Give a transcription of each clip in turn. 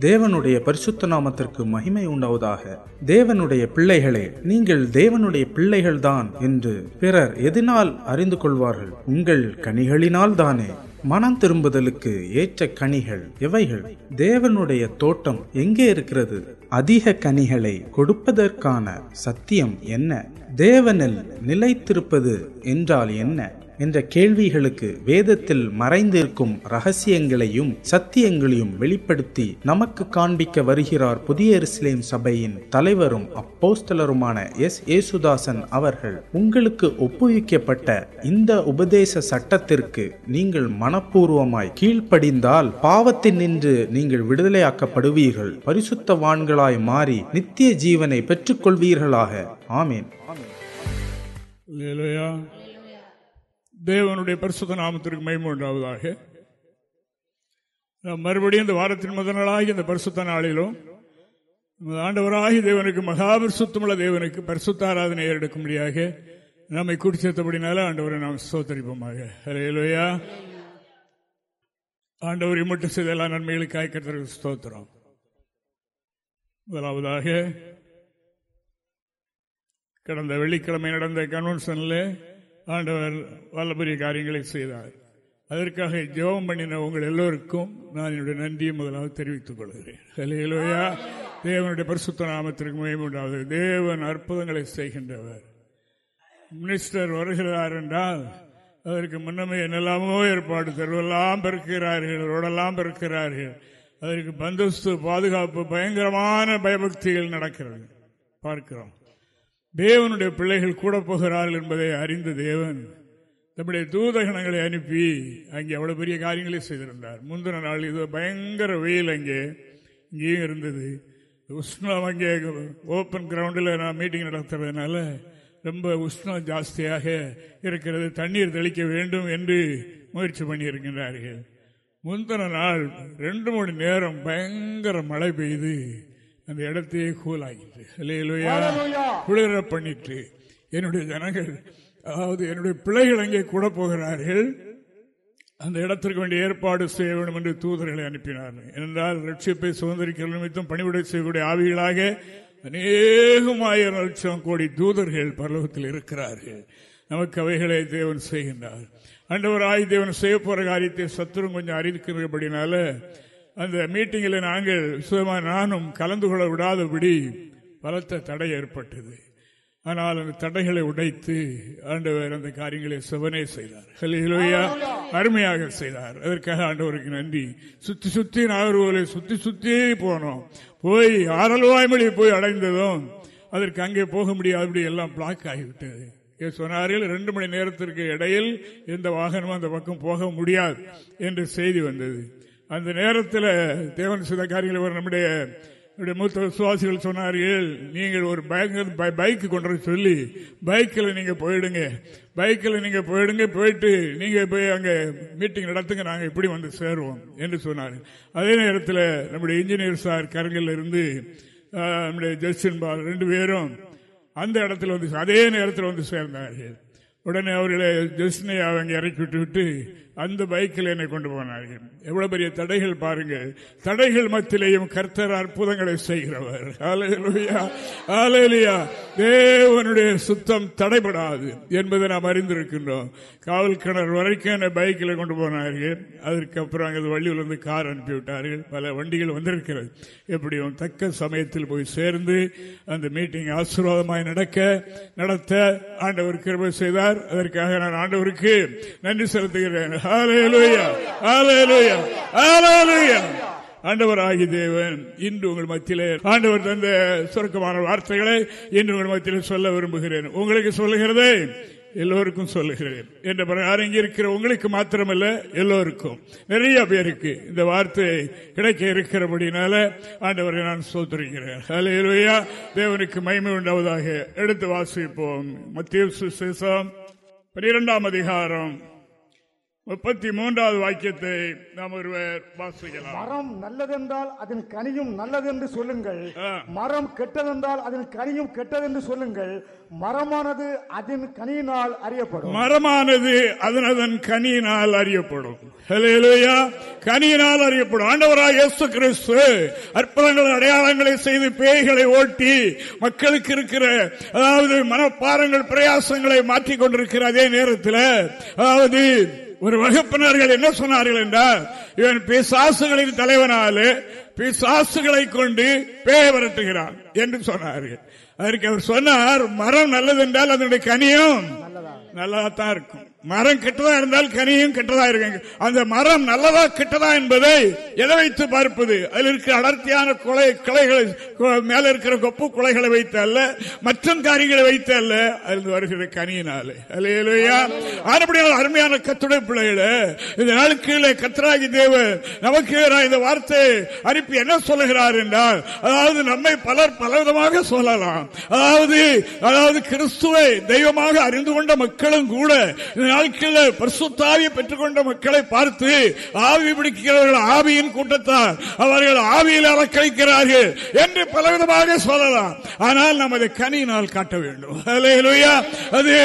தேவனுடைய பரிசுத்த நாமத்திற்கு மகிமை உண்டாவதாக. தேவனுடைய பிள்ளைகளே நீங்கள் தேவனுடைய பிள்ளைகள்தான் என்று பிறர் எதனால் அறிந்து கொள்வார்கள். உங்கள் கனிகளினால் தானே மனம் திரும்புதலுக்கு ஏற்ற கனிகள் எவைகள்? தேவனுடைய தோட்டம் எங்கே இருக்கிறது? அதிக கனிகளை கொடுப்பதற்கான சத்தியம் என்ன? தேவனில் நிலைத்திருப்பது என்றால் என்ன? என்ற கேள்விகளுக்கு வேதத்தில் மறைந்திருக்கும் ரகசியங்களையும் சத்தியங்களையும் வெளிப்படுத்தி நமக்கு காண்பிக்க வருகிறார் புதிய எருசலேம் சபையின் தலைவரும் அப்போஸ்தலருமான எஸ். ஏசுதாசன் அவர்கள். உங்களுக்கு ஒப்புவிக்கப்பட்ட இந்த உபதேச சட்டத்திற்கு நீங்கள் மனப்பூர்வமாய் கீழ்ப்படிந்தால் பாவத்தின் நின்று நீங்கள் விடுதலையாக்கப்படுவீர்கள். பரிசுத்தவான்களாய் மாறி நித்திய ஜீவனை பெற்றுக்கொள்வீர்களாக. ஆமேன். அல்லேலூயா. தேவனுடைய பரிசுத்த நாமத்திற்கு மகிமை உண்டாவதாக. நாம் மறுபடியும் இந்த வாரத்தின் முதல் நாளாகி இந்த பரிசுத்த நாளிலும் நமது ஆண்டவராகி தேவனுக்கு மகாபரிசுத்தமுள்ள தேவனுக்கு பரிசுத்த ஆராதனை ஏறெடுக்கும்படியாக நம்மை கூட்டி சேர்த்தபடினால ஆண்டவரை நாம் சோத்தரிப்போமாக ஹalleluya. ஆண்டவர் இம்மட்டும் செய்த எல்லா நன்மைகளுக்காக கர்த்தருக்கு ஸ்தோத்திரம். முதலாவதாக கடந்த வெள்ளிக்கிழமை நடந்த கன்வென்ஷனில் ஆண்டவர் வல்லபுரிய காரியங்களை செய்தார். அதற்காக ஜெபம் பண்ணின உங்கள் எல்லோருக்கும் நான் என்னுடைய நன்றியை முதலாவது தெரிவித்துக் கொள்கிறேன். தேவனுடைய பரிசுத்த நாமத்திற்கு மகிமை தேவன் அற்புதங்களை செய்கின்றவர். மினிஸ்டர் வருகிறார் என்றால் அதற்கு முன்னமே என்னெல்லாமோ ஏற்பாடு தெருவெல்லாம் பெருக்கிறார்கள் ரோடெல்லாம் பெருக்கிறார்கள். அதற்கு பந்தஸ்து பாதுகாப்பு பயங்கரமான பயபக்திகள் நடக்கிறது. பார்க்கிறோம். தேவனுடைய பிள்ளைகள் கூட போகிறார்கள் என்பதை அறிந்த தேவன் தம்முடைய தூதகணங்களை அனுப்பி அங்கே அவ்வளவு பெரிய காரியங்களை செய்திருந்தார். முந்தின நாள் இது பயங்கர வெயில் அங்கே இங்கேயும் இருந்தது. உஷ்ணம் அங்கே ஓப்பன் கிரவுண்டில் நான் மீட்டிங் நடத்துறதுனால ரொம்ப உஷ்ணம் ஜாஸ்தியாக இருக்கிறது. தண்ணீர் தெளிக்க வேண்டும் என்று முயற்சி பண்ணியிருக்கின்றார்கள். முந்தின நாள் ரெண்டு மணி நேரம் பயங்கர மழை பெய்து அந்த இடத்தையே கூலாகிட்டு இல்லையிலோயா குளிர பண்ணிட்டு என்னுடைய ஜனங்கள் அதாவது என்னுடைய பிள்ளைகள் அங்கே கூட போகிறார்கள். அந்த இடத்திற்கு வேண்டிய ஏற்பாடு செய்ய வேண்டும் என்று தூதர்களை அனுப்பினார்கள் என்றால் ரட்சிப்பை சுதந்திரிக்கிற நிமித்தம் பணிவிடை செய்யக்கூடிய ஆவிகளாக அநேகம் ஆயிரம் லட்சம் கோடி தூதர்கள் பரலோகத்தில் இருக்கிறார்கள். நமக்கு அவைகளை தேவன் செய்கின்றார். ஆண்டவராய் தேவன் செய்ய போற காரியத்தை சத்துரும் கொஞ்சம் அறிவிக்கிறபடினால அந்த மீட்டிங்கில் நாங்கள் சுயமா நானும் கலந்து கொள்ள விடாதபடி பலத்த தடை ஏற்பட்டது. ஆனால் அந்த தடைகளை உடைத்து ஆண்டவர் அந்த காரியங்களை சிவனே செய்தார். ஹல்லேலூயா. அருமையாக செய்தார். அதற்காக ஆண்டவருக்கு நன்றி. சுத்தி சுத்தி நாகர்கோவிலை சுத்தி சுத்தியே போனோம். போய் ஆரல்வாய்மொழி போய் அடைந்ததும் அதற்கு அங்கே போக முடியாதபடி எல்லாம் பிளாக் ஆகிவிட்டது. இங்கே சொன்னார்கள் ரெண்டு மணி நேரத்திற்கு இடையில் எந்த வாகனமும் அந்த பக்கம் போக முடியாது என்று செய்தி வந்தது. அந்த நேரத்தில் தேவன் சில காரியங்கள் ஒரு நம்முடைய என்னுடைய மூத்த விசுவாசிகள் சொன்னார்கள். நீங்கள் ஒரு பைக் கொண்டு வர சொல்லி பைக்கில் நீங்கள் போயிடுங்க. பைக்கில் நீங்கள் போயிடுங்க போயிட்டு நீங்கள் போய் அங்கே மீட்டிங் நடத்துங்க நாங்கள் இப்படி வந்து சேருவோம் என்று சொன்னார் அதே நேரத்தில் நம்முடைய இன்ஜினியர் சார் கரங்கல்ல இருந்து நம்முடைய ஜஸ்டின் பால் ரெண்டு பேரும் அந்த இடத்துல வந்து அதே நேரத்தில் வந்து சேர்ந்தார்கள். உடனே அவர்களை ஜஸ்டினை அவங்க இறக்கி விட்டு விட்டு அந்த பைக்கில் என்னை கொண்டு போனார்கள். எவ்வளவு பெரிய தடைகள் பாருங்கள் தடைகள் மத்தியிலேயும் கர்த்தர் அற்புதங்களை செய்கிறவர். ஹalleluya. தேவனுடைய சுத்தம் தடைபடாது என்பதை நாம் அறிந்திருக்கின்றோம். காவல் கிணறு வரைக்கும் என்னை பைக்கில் கொண்டு போனார்கள். அதற்கு அப்புறம் அங்கே வள்ளியில் வந்து கார் அனுப்பிவிட்டார்கள் பல வண்டிகள் வந்திருக்கிறது. எப்படியும் தக்க சமயத்தில் போய் சேர்ந்து அந்த மீட்டிங் ஆசீர்வாதமாய் நடக்க நடத்த ஆண்டவர் கிருபை செய்தார். அதற்காக நான் ஆண்டவருக்கு நன்றி செலுத்துகிறேன். ஹalleluya. ஹalleluya. ஹalleluya. ஆண்டவர் ஆகி தேவன் இன்று உங்கள் மத்தியிலே ஆண்டவர் தந்த சுருக்கமான வார்த்தைகளை இன்று உங்கள் மத்தியிலே சொல்ல விரும்புகிறேன் உங்களுக்கு சொல்லுகிறதே எல்லோருக்கும் சொல்லுகிறேன் என்ற பிரகாரம் இங்கே இருக்கிற உங்களுக்கு மாத்திரமல்ல எல்லோருக்கும் நிறைய பேருக்கு இந்த வார்த்தை கிடைக்க இருக்கிறபடினால ஆண்டவரை நான் சோதரிக்கிறேன் ஹalleluya. தேவனுக்கு மகிமை உண்டாவதாக எடுத்து வாசிப்போம் மத்திய சுசேஷம் பனிரெண்டாம் அதிகாரம் முப்பத்தி மூன்றாவது வாக்கியத்தை நாம் ஒருவர் வாசிக்கலாம். மரம் நல்லதென்றால் அதன் கனியும் நல்லதென்று சொல்லுங்கள். ஆ. மரம் கெட்டதென்றால் அதன் கனியும் கெட்டதென்று சொல்லுங்கள். மரமானது அதன் கனியினால் அறியப்படும். மரமானது அதன் அதன் கனியினால் அறியப்படும். கனியினால் அறியப்படும். ஆண்டவராக இயேசு கிறிஸ்து அற்புதங்கள் அடையாளங்களை செய்து பேய்களை ஓட்டி மக்களுக்கு இருக்கிற அதாவது மனப்பாரங்கள் பிரயாசங்களை மாற்றிக் கொண்டிருக்கிற அதே நேரத்தில் அதாவது ஒரு வகுப்பினர்கள் என்ன சொன்னார்கள் என்றால் இவன் பிசாசுகளின் தலைவனாலே பிசாசுகளை கொண்டு பேய விரட்டுகிறான் என்று சொன்னார்கள். அதற்கு அவர் சொன்னார் மரம் நல்லது என்றால் அதனுடைய கனியும் நல்லதா தான் இருக்கும். மரம் கெட்டதா இருந்தால் கனியும் கெட்டதா இருக்கு அந்த மரம் நல்லதா கெட்டதா என்பதை எதை வைத்து பார்ப்பது? அதில் இருக்கிற அடர்த்தியான குலை கிளைகளை மேல இருக்கிற கொப்பு குலைகளை வைத்து அல்ல மற்றும் காரியங்களை வைத்து அல்ல அதில் வருகிற கனியினாலே. அல்லையா ஆனப்படியால் அருமையான கத்துடை பிள்ளைகள இந்த நாளுக்கு கத்ராகி தேவன் நமக்கு நான் இந்த வார்த்தை அனுப்பி என்ன சொல்லுகிறார் என்றால் அதாவது நம்மை பலர் பலவிதமாக சொல்லலாம். அதாவது அதாவது கிறிஸ்துவை தெய்வமாக அறிந்து கொண்ட மக்களும் கூட நாட்களில் பரிசுத்தாவியை பெற்றுக்கொண்ட மக்களை பார்த்து ஆவி பிடிக்கிறவர்கள் ஆவியின் கூட்டத்தார். அவர்கள் ஆவியில் அலக்கழிக்கிறார்கள் என்று பலவிதமாக சொல்லலாம். ஆனால் நமது கனியினால் காட்ட வேண்டும். அது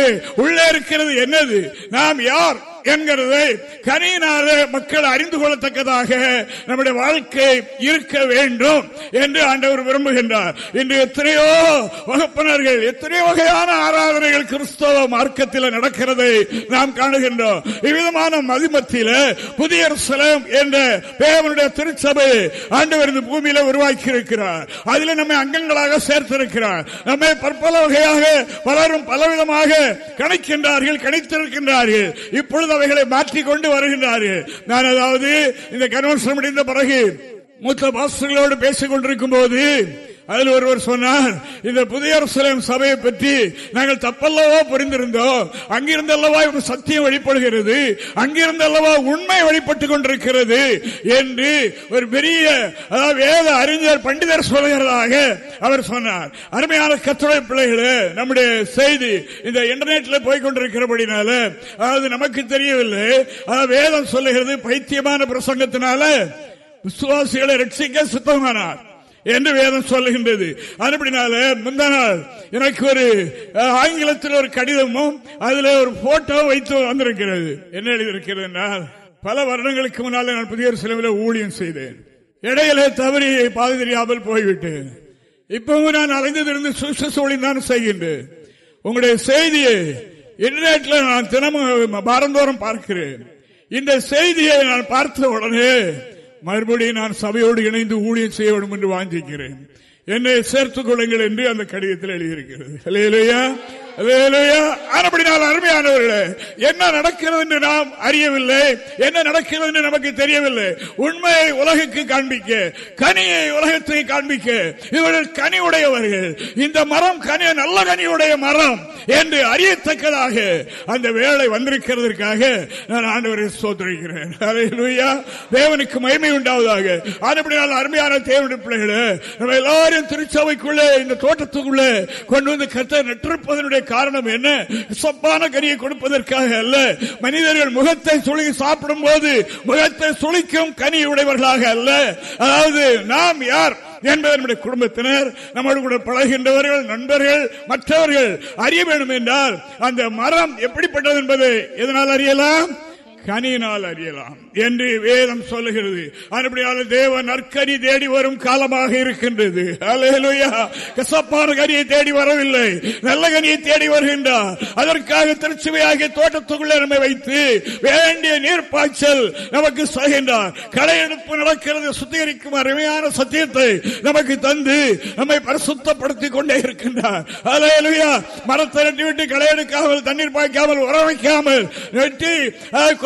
உள்ளே இருக்கிறது என்னது? நாம் யார்? என்கிறதை கனியினாலே மக்கள் அறிந்து கொள்ளத்தக்கதாக நம்முடைய வாழ்க்கை இருக்க வேண்டும் என்று ஆண்டவர் விரும்புகின்றார். இன்று எத்தனையோ வகுப்பினர்கள் எத்தனையோ வகையான ஆராதனைகள் கிறிஸ்தவ மார்க்கத்தில் நடக்கிறதை நாம் காணுகின்றோம். இவ்விதமான மதிமத்தில புதிய என்ற தேவனுடைய திருச்சபை ஆண்டவர் இந்த பூமியில உருவாக்கி இருக்கிறார் அதில் நம்மை அங்கங்களாக சேர்த்திருக்கிறார். நம்மை பற்பல வகையாக பலரும் பலவிதமாக கணிக்கின்றார்கள் கணித்திருக்கின்றார்கள். இப்பொழுது அவைகளை மாற்றிக் கொண்டு வருகின்றார்கள் நான் அதாவது இந்த கன்வென்ஷன் முடிந்த பிறகு மூத்த பாஸ்டர்களோடு பேசிக் கொண்டிருக்கும் போது அதில் ஒருவர் சொன்னார் இந்த புதிய சபையை பற்றி நாங்கள் தப்பல்லவா புரிந்திருந்தோம். அங்கிருந்து அல்லவா ஒரு சத்தியம் வெளிப்படுகிறது. அங்கிருந்து அல்லவா உண்மை வெளிப்பட்டுக் கொண்டிருக்கிறது என்று ஒரு பெரிய அதாவது வேத அறிஞர் பண்டிதர் சொல்கிறதாக அவர் சொன்னார். அருமையான கத்துடைய பிள்ளைகளே நம்முடைய செய்தி இந்த இன்டர்நெட்ல போய்கொண்டிருக்கிறபடினால அதாவது நமக்கு தெரியவில்லை. வேதம் சொல்லுகிறது பைத்தியமான பிரசங்கத்தினால விசுவாசிகளை ரட்சிக்க சுத்தமானார். என்று வேதம் சொல்லுகின்றது. அதுபடினால முந்தா நாள் எனக்கு ஒரு ஆங்கிலத்தில் ஒரு கடிதமும் அதுல ஒரு போட்டோ வைத்து வந்திருக்கிறது. என்ன எழுதியிருக்கிறது என்றால் பல வருடங்களுக்கு முன்னால் நான் புதிய சிலவில் ஊழியம் செய்தேன். இடையிலே தவறி பாதி தெரியாமல் போய்விட்டேன். இப்பவும் நான் அலைந்ததிருந்து சுசோழி தான் செய்கின்றேன். உங்களுடைய செய்தியை இன்டர்நெட்ல நான் தினமும் வாரந்தோறும் பார்க்கிறேன். இந்த செய்தியை நான் பார்த்த உடனே மறுபடியும் நான் சபையோடு இணைந்து ஊழியம் செய்ய வேண்டும் என்று வாஞ்சிக்கிறேன். என்னை சேர்த்துக் கொள்ளுங்கள் என்று அந்த கடிதத்தில் எழுதியிருக்கிறது. அல்லேலூயா அருமையானவர்களே என்ன நடக்கிறது என்று நாம் அறியவில்லை. என்ன நடக்கிறது என்று நமக்கு தெரியவில்லை. உண்மையை உலகுக்கு காண்பிக்க கனியை உலகத்தை காண்பிக்க இவர்கள் கனி உடையவர்கள் இந்த மரம் கனி நல்ல கனியுடைய மரம் என்று அறியத்தக்கதாக அந்த வேலை வந்திருக்கிறதற்காக நான் ஆண்டவரை சோதரிக்கிறேன் தேவனுக்கு மகிமை உண்டாவதாக. ஆனபடினால் அருமையான தேவனுடைய பிள்ளைகளே நம்ம எல்லாரும் திருச்சபைக்குள்ளே இந்த தோட்டத்துக்குள்ளே கொண்டு வந்து கத்த நட்டிருப்பதனுடைய காரணம் என்ன? சொப்பான கனியை கொடுப்பதற்காக அல்ல. மனிதர்கள் முகத்தை சுழி சாப்பிடும் போது முகத்தை சுளிக்கும் கனி உடையவர்களாக அல்ல. அதாவது நாம் யார் என்பது நம்முடைய குடும்பத்தினர் நம்மோடு கூட பழகின்றவர்கள் நண்பர்கள் மற்றவர்கள் அறிய வேண்டும் என்றால் அந்த மரம் எப்படிப்பட்டது என்பதை எதனால் அறியலாம்? கனியினால் அறியலாம் என்று வேதம் சொல்லுகிறது. அதுபடியால் தேவ நற்கனி தேடி வரும் காலமாக இருக்கின்றது. அல்லேலூயா கசப்பான கனியை தேடி வரவில்லை. நல்ல கனியை தேடி வருகின்றார். அதற்காக திருச்சுவையாகிய தோட்டத்துக்குள்ளே நம்மை வைத்து வேண்டிய நீர்ப்பாய்ச்சல் நமக்கு செய்கின்றார் களையெடுப்பு நடக்கிறது சுத்திகரிக்கும் அருமையான சத்தியத்தை நமக்கு தந்து நம்மை பரிசுத்தப்படுத்திக் கொண்டே இருக்கின்றார். அல்லேலூயா மரத்தை நட்டிவிட்டு களையெடுக்காமல் தண்ணீர் பாய்க்காமல் உறவைக்காமல் வைக்காமல்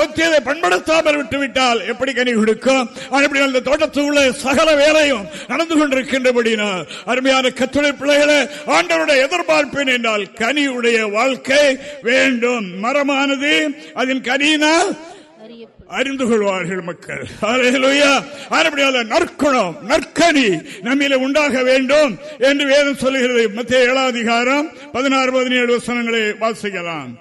வெட்டி அதை பண்படுத்தாமல் விட்டு விட்டால் எப்படி கனி கொடுக்கும்? அப்படி அந்த தோட்டத்துக்குள்ள சகல வேலையும் நடந்து கொண்டிருக்கின்றபடினால் அருமையான கத்துரை பிள்ளைகளை ஆண்டவருடைய எதிர்பார்ப்பேன் என்றால் கனியுடைய வாழ்க்கை வேண்டும். மரமானது அதன் கனியினால் அறிந்து கொள்வார்கள் மக்கள். நற்குணம் நற்கனி நம்மில உண்டாக வேண்டும் என்று வேதம் சொல்லுகிறது. மத்திய ஏழாதிகாரம் பதினாறு பதினேழு வசனங்களை வாசிக்கலாம்.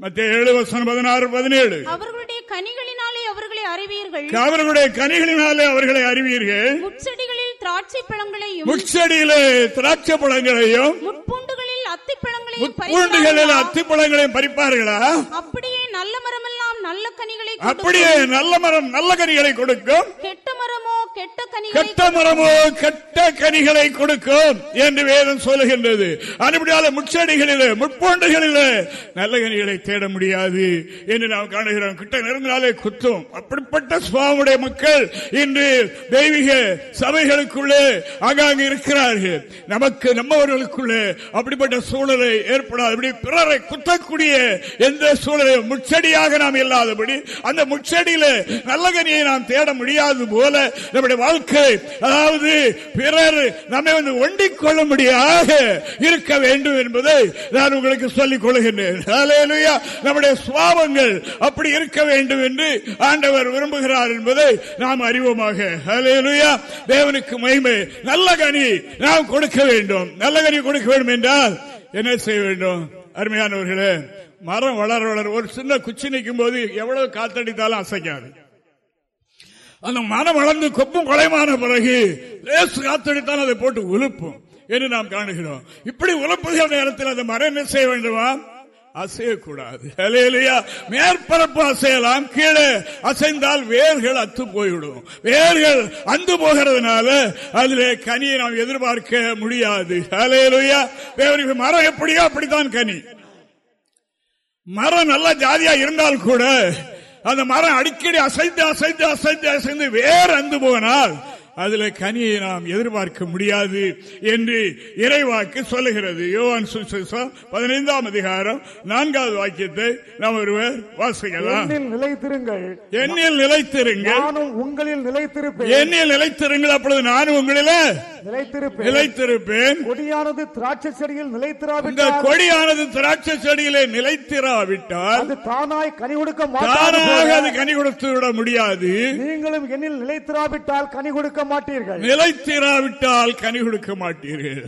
மத்திய ஏழு வசனம் பதினாறு பதினேழு. அவர்களுடைய கனிகளினாலே அவர்களை அறிவீர்கள். அவர்களுடைய கனிகளினாலே அவர்களை அறிவீர்கள். முட்செடிகளில் திராட்சை பழங்களையும் முச்சடியிலே திராட்சை பழங்களையும் முட்பூண்டுகளில் அத்திப்பழங்களையும்? அத்திப்பழங்களையும் பறிப்பார்களா? அப்படியே நல்ல மரமெல்லாம் நல்ல கனிகளை அப்படியே நல்ல மரம் நல்ல கனிகளை கொடுக்கும். கெட்ட மரமோ கெட்ட கனிகளை கெட்ட மரமோ கெட்ட கனிகளை கொடுக்கும் என்று வேதம் சொல்லுகின்றது. அதுபடியால முச்செடிகளிலே முட்பூண்டுகளிலே நல்ல கனிகளை தேட முடியாது என்று நாம் காணுகிறோம். கிட்ட நெருங்கினாலே குத்தும். அப்படிப்பட்ட சுவாமுடைய மக்கள் இன்று தெய்வீக சபைகளுக்குள்ளே ஆங்காங்க இருக்கிறார்கள். நமக்கு நம்மவர்களுக்குள்ளே அப்படிப்பட்ட சூழலை ஏற்படாது அப்படி பிறரை குத்தக்கூடிய எந்த சூழலையும் முச்செடியாக நாம் இல்லாதபடி அந்த முச்செடியில நல்ல கனியை நாம் தேட முடியாது போல நம்முடைய வாழ்க்கை. அதாவது பிறர் நம்மை வந்து ஒண்டிக் கொள்ளும்படியாக இருக்க வேண்டும் என்பதை நான் உங்களுக்கு சொல்லிக் கொள்கின்றேன். நம்முடைய சுவாபங்கள் அப்படி இருக்க வேண்டும் என்று ஆண்டவர் விரும்புகிறார் என்பதை நாம் அறிவோமாக. தேவனுக்கு மகிமை. நல்ல கனி நாம் கொடுக்க வேண்டும். நல்ல கனி கொடுக்க வேண்டும் என்றால் என்ன செய்ய வேண்டும்? அருமையானவர்களே மரம் வளர வளர ஒரு சின்ன குச்சி நிற்கும் போது எவ்வளவு காத்தடித்தாலும் அசைக்காது. அந்த மரம் வளர்ந்து கொப்பும் கொலைமான பிறகு லேசு காத்தடித்தாலும் அதை போட்டு உழுப்பும் என்று நாம் காணுகிறோம். இப்படி உழப்புகிற நேரத்தில் அந்த மரம் என்ன செய்ய வேண்டுமா? அசையக்கூடாது. அலையிலையா மேற்பரப்பு அசையலாம். கீழே அசைந்தால் வேர்கள் அத்து போய்விடும். வேர்கள் அந்து போகிறதுனால அதிலே கனியை நாம் எதிர்பார்க்க முடியாது. அலையிலையா வேறு மரம் எப்படியோ அப்படித்தான் கனி. மரம் நல்ல ஜாதியா இருந்தால் கூட அந்த மரம் அடிக்கடி அசைந்து அசைந்து அசைந்து அசைந்து வேர் அந்து போனால் அதுல கனியை நாம் எதிர்பார்க்க முடியாது என்று இறைவாக்கு சொல்லுகிறது. யோவான் சுவிசேஷம் பதினைந்தாம் அதிகாரம் நான்காவது வாக்கியத்தை நாம் ஒருவர் வாசிக்கலாம். நிலைத்திருங்கள். என்னில் நிலைத்திருங்கள். நானும் உங்களில் நிலைத்திருப்பேன். என்னில் நிலைத்திருங்கள். அப்பொழுது நானும் உங்களில நிலைத்திருப்பேன். நிலைத்திருப்பேன். கொடியானது திராட்சை செடியில் நிலைத்திராவிட்டால் கொடியானது திராட்சை செடியிலே நிலைத்திராவிட்டால் அது தானாய் கனி கொடுக்க தானாக அது கனி கொடுத்து விட முடியாது. நீங்களும் என்னில் நிலைத்திராவிட்டால் கனி கொடுக்க மாட்டீர்கள். நிலைத்திராவிட்டால் கனி கொடுக்க மாட்டீர்கள்.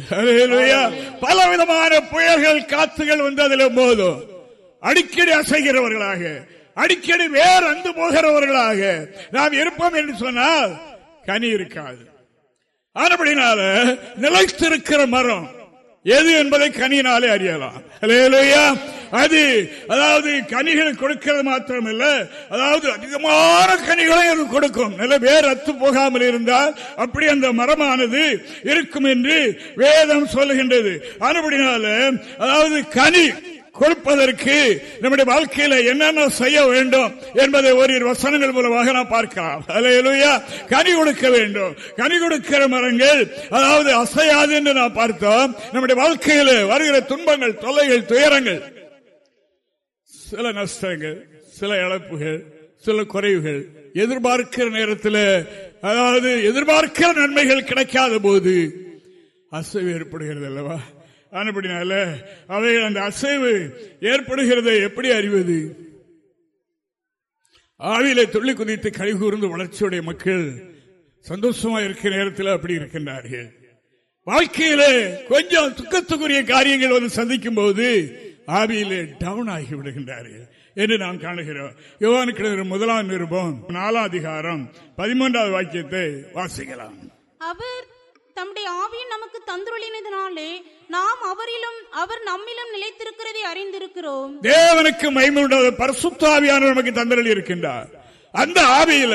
பலவிதமான புயல்கள் காத்துகள் வந்து அதில் மோதும் அடிக்கடி அசைகிறவர்களாக அடிக்கடி வேர் அந்து போகிறவர்களாக நாம் இருப்போம் என்று சொன்னால் கனி இருக்காது. ஆனபடினால நிலைத்திருக்கிற மரம் எது என்பதை கனியினாலே அறியலாம். அது அதாவது கனிகள் கொடுக்கிறது மாத்திரமல்ல அதாவது அதிகமான கனிகளை அது கொடுக்கும். நல்ல வேர் அத்து போகாமல் இருந்தால் அப்படி அந்த மரமானது இருக்கும் என்று வேதம் சொல்லுகின்றது. அதுபடினால அதாவது கனி கொடுப்பதற்கு நம்முடைய வாழ்க்கையில என்னென்ன செய்ய வேண்டும் என்பதை ஒரு வசனங்கள் மூலமாக நாம் பார்க்கலாம். அல்லேலூயா. கனி கொடுக்க வேண்டும். கனி கொடுக்கிற மரங்கள் அதாவது அசையாது என்று நாம் பார்த்தோம். நம்முடைய வாழ்க்கையில வருகிற துன்பங்கள் தொல்லைகள் துயரங்கள் சில நஷ்டங்கள் சில இழப்புகள் சில குறைவுகள். எதிர்பார்க்கிற நேரத்தில் அதாவது எதிர்பார்க்கிற நன்மைகள் கிடைக்காத போது அசைவு ஏற்படுகிறது அல்லவா? ஆனப்படினால அவைகள் அந்த அசைவு ஏற்படுகிறதை எப்படி அறிவது? ஆவியில துள்ளி குதித்து கழிகூர்ந்து வளர்ச்சியுடைய மக்கள் சந்தோஷமா இருக்கிற நேரத்தில் அப்படி இருக்கின்றார்கள். வாழ்க்கையில கொஞ்சம் துக்கத்துக்குரிய காரியங்கள் வந்து சந்திக்கும் போது ஆவியிலே டவுன் ஆகி விடுகின்றார்கள் என்று நாம் காணுகிறோம். யோவானுக்கு முதலாம் நிருபம் நாலாம் அதிகாரம் பதிமூன்றாவது வாக்கியத்தை வாசிக்கலாம். அவர் தம்முடைய ஆவியின் நமக்கு தந்துருளினதினாலே நாம் அவரிலும் அவர் நம்மிலும் நிலைத்திருக்கிறதை அறிந்திருக்கிறோம். தேவனுக்கு மைமுண்டாத பரிசுத்தாவியான நமக்கு தந்தரல் இருக்கின்றார் அந்த ஆவியில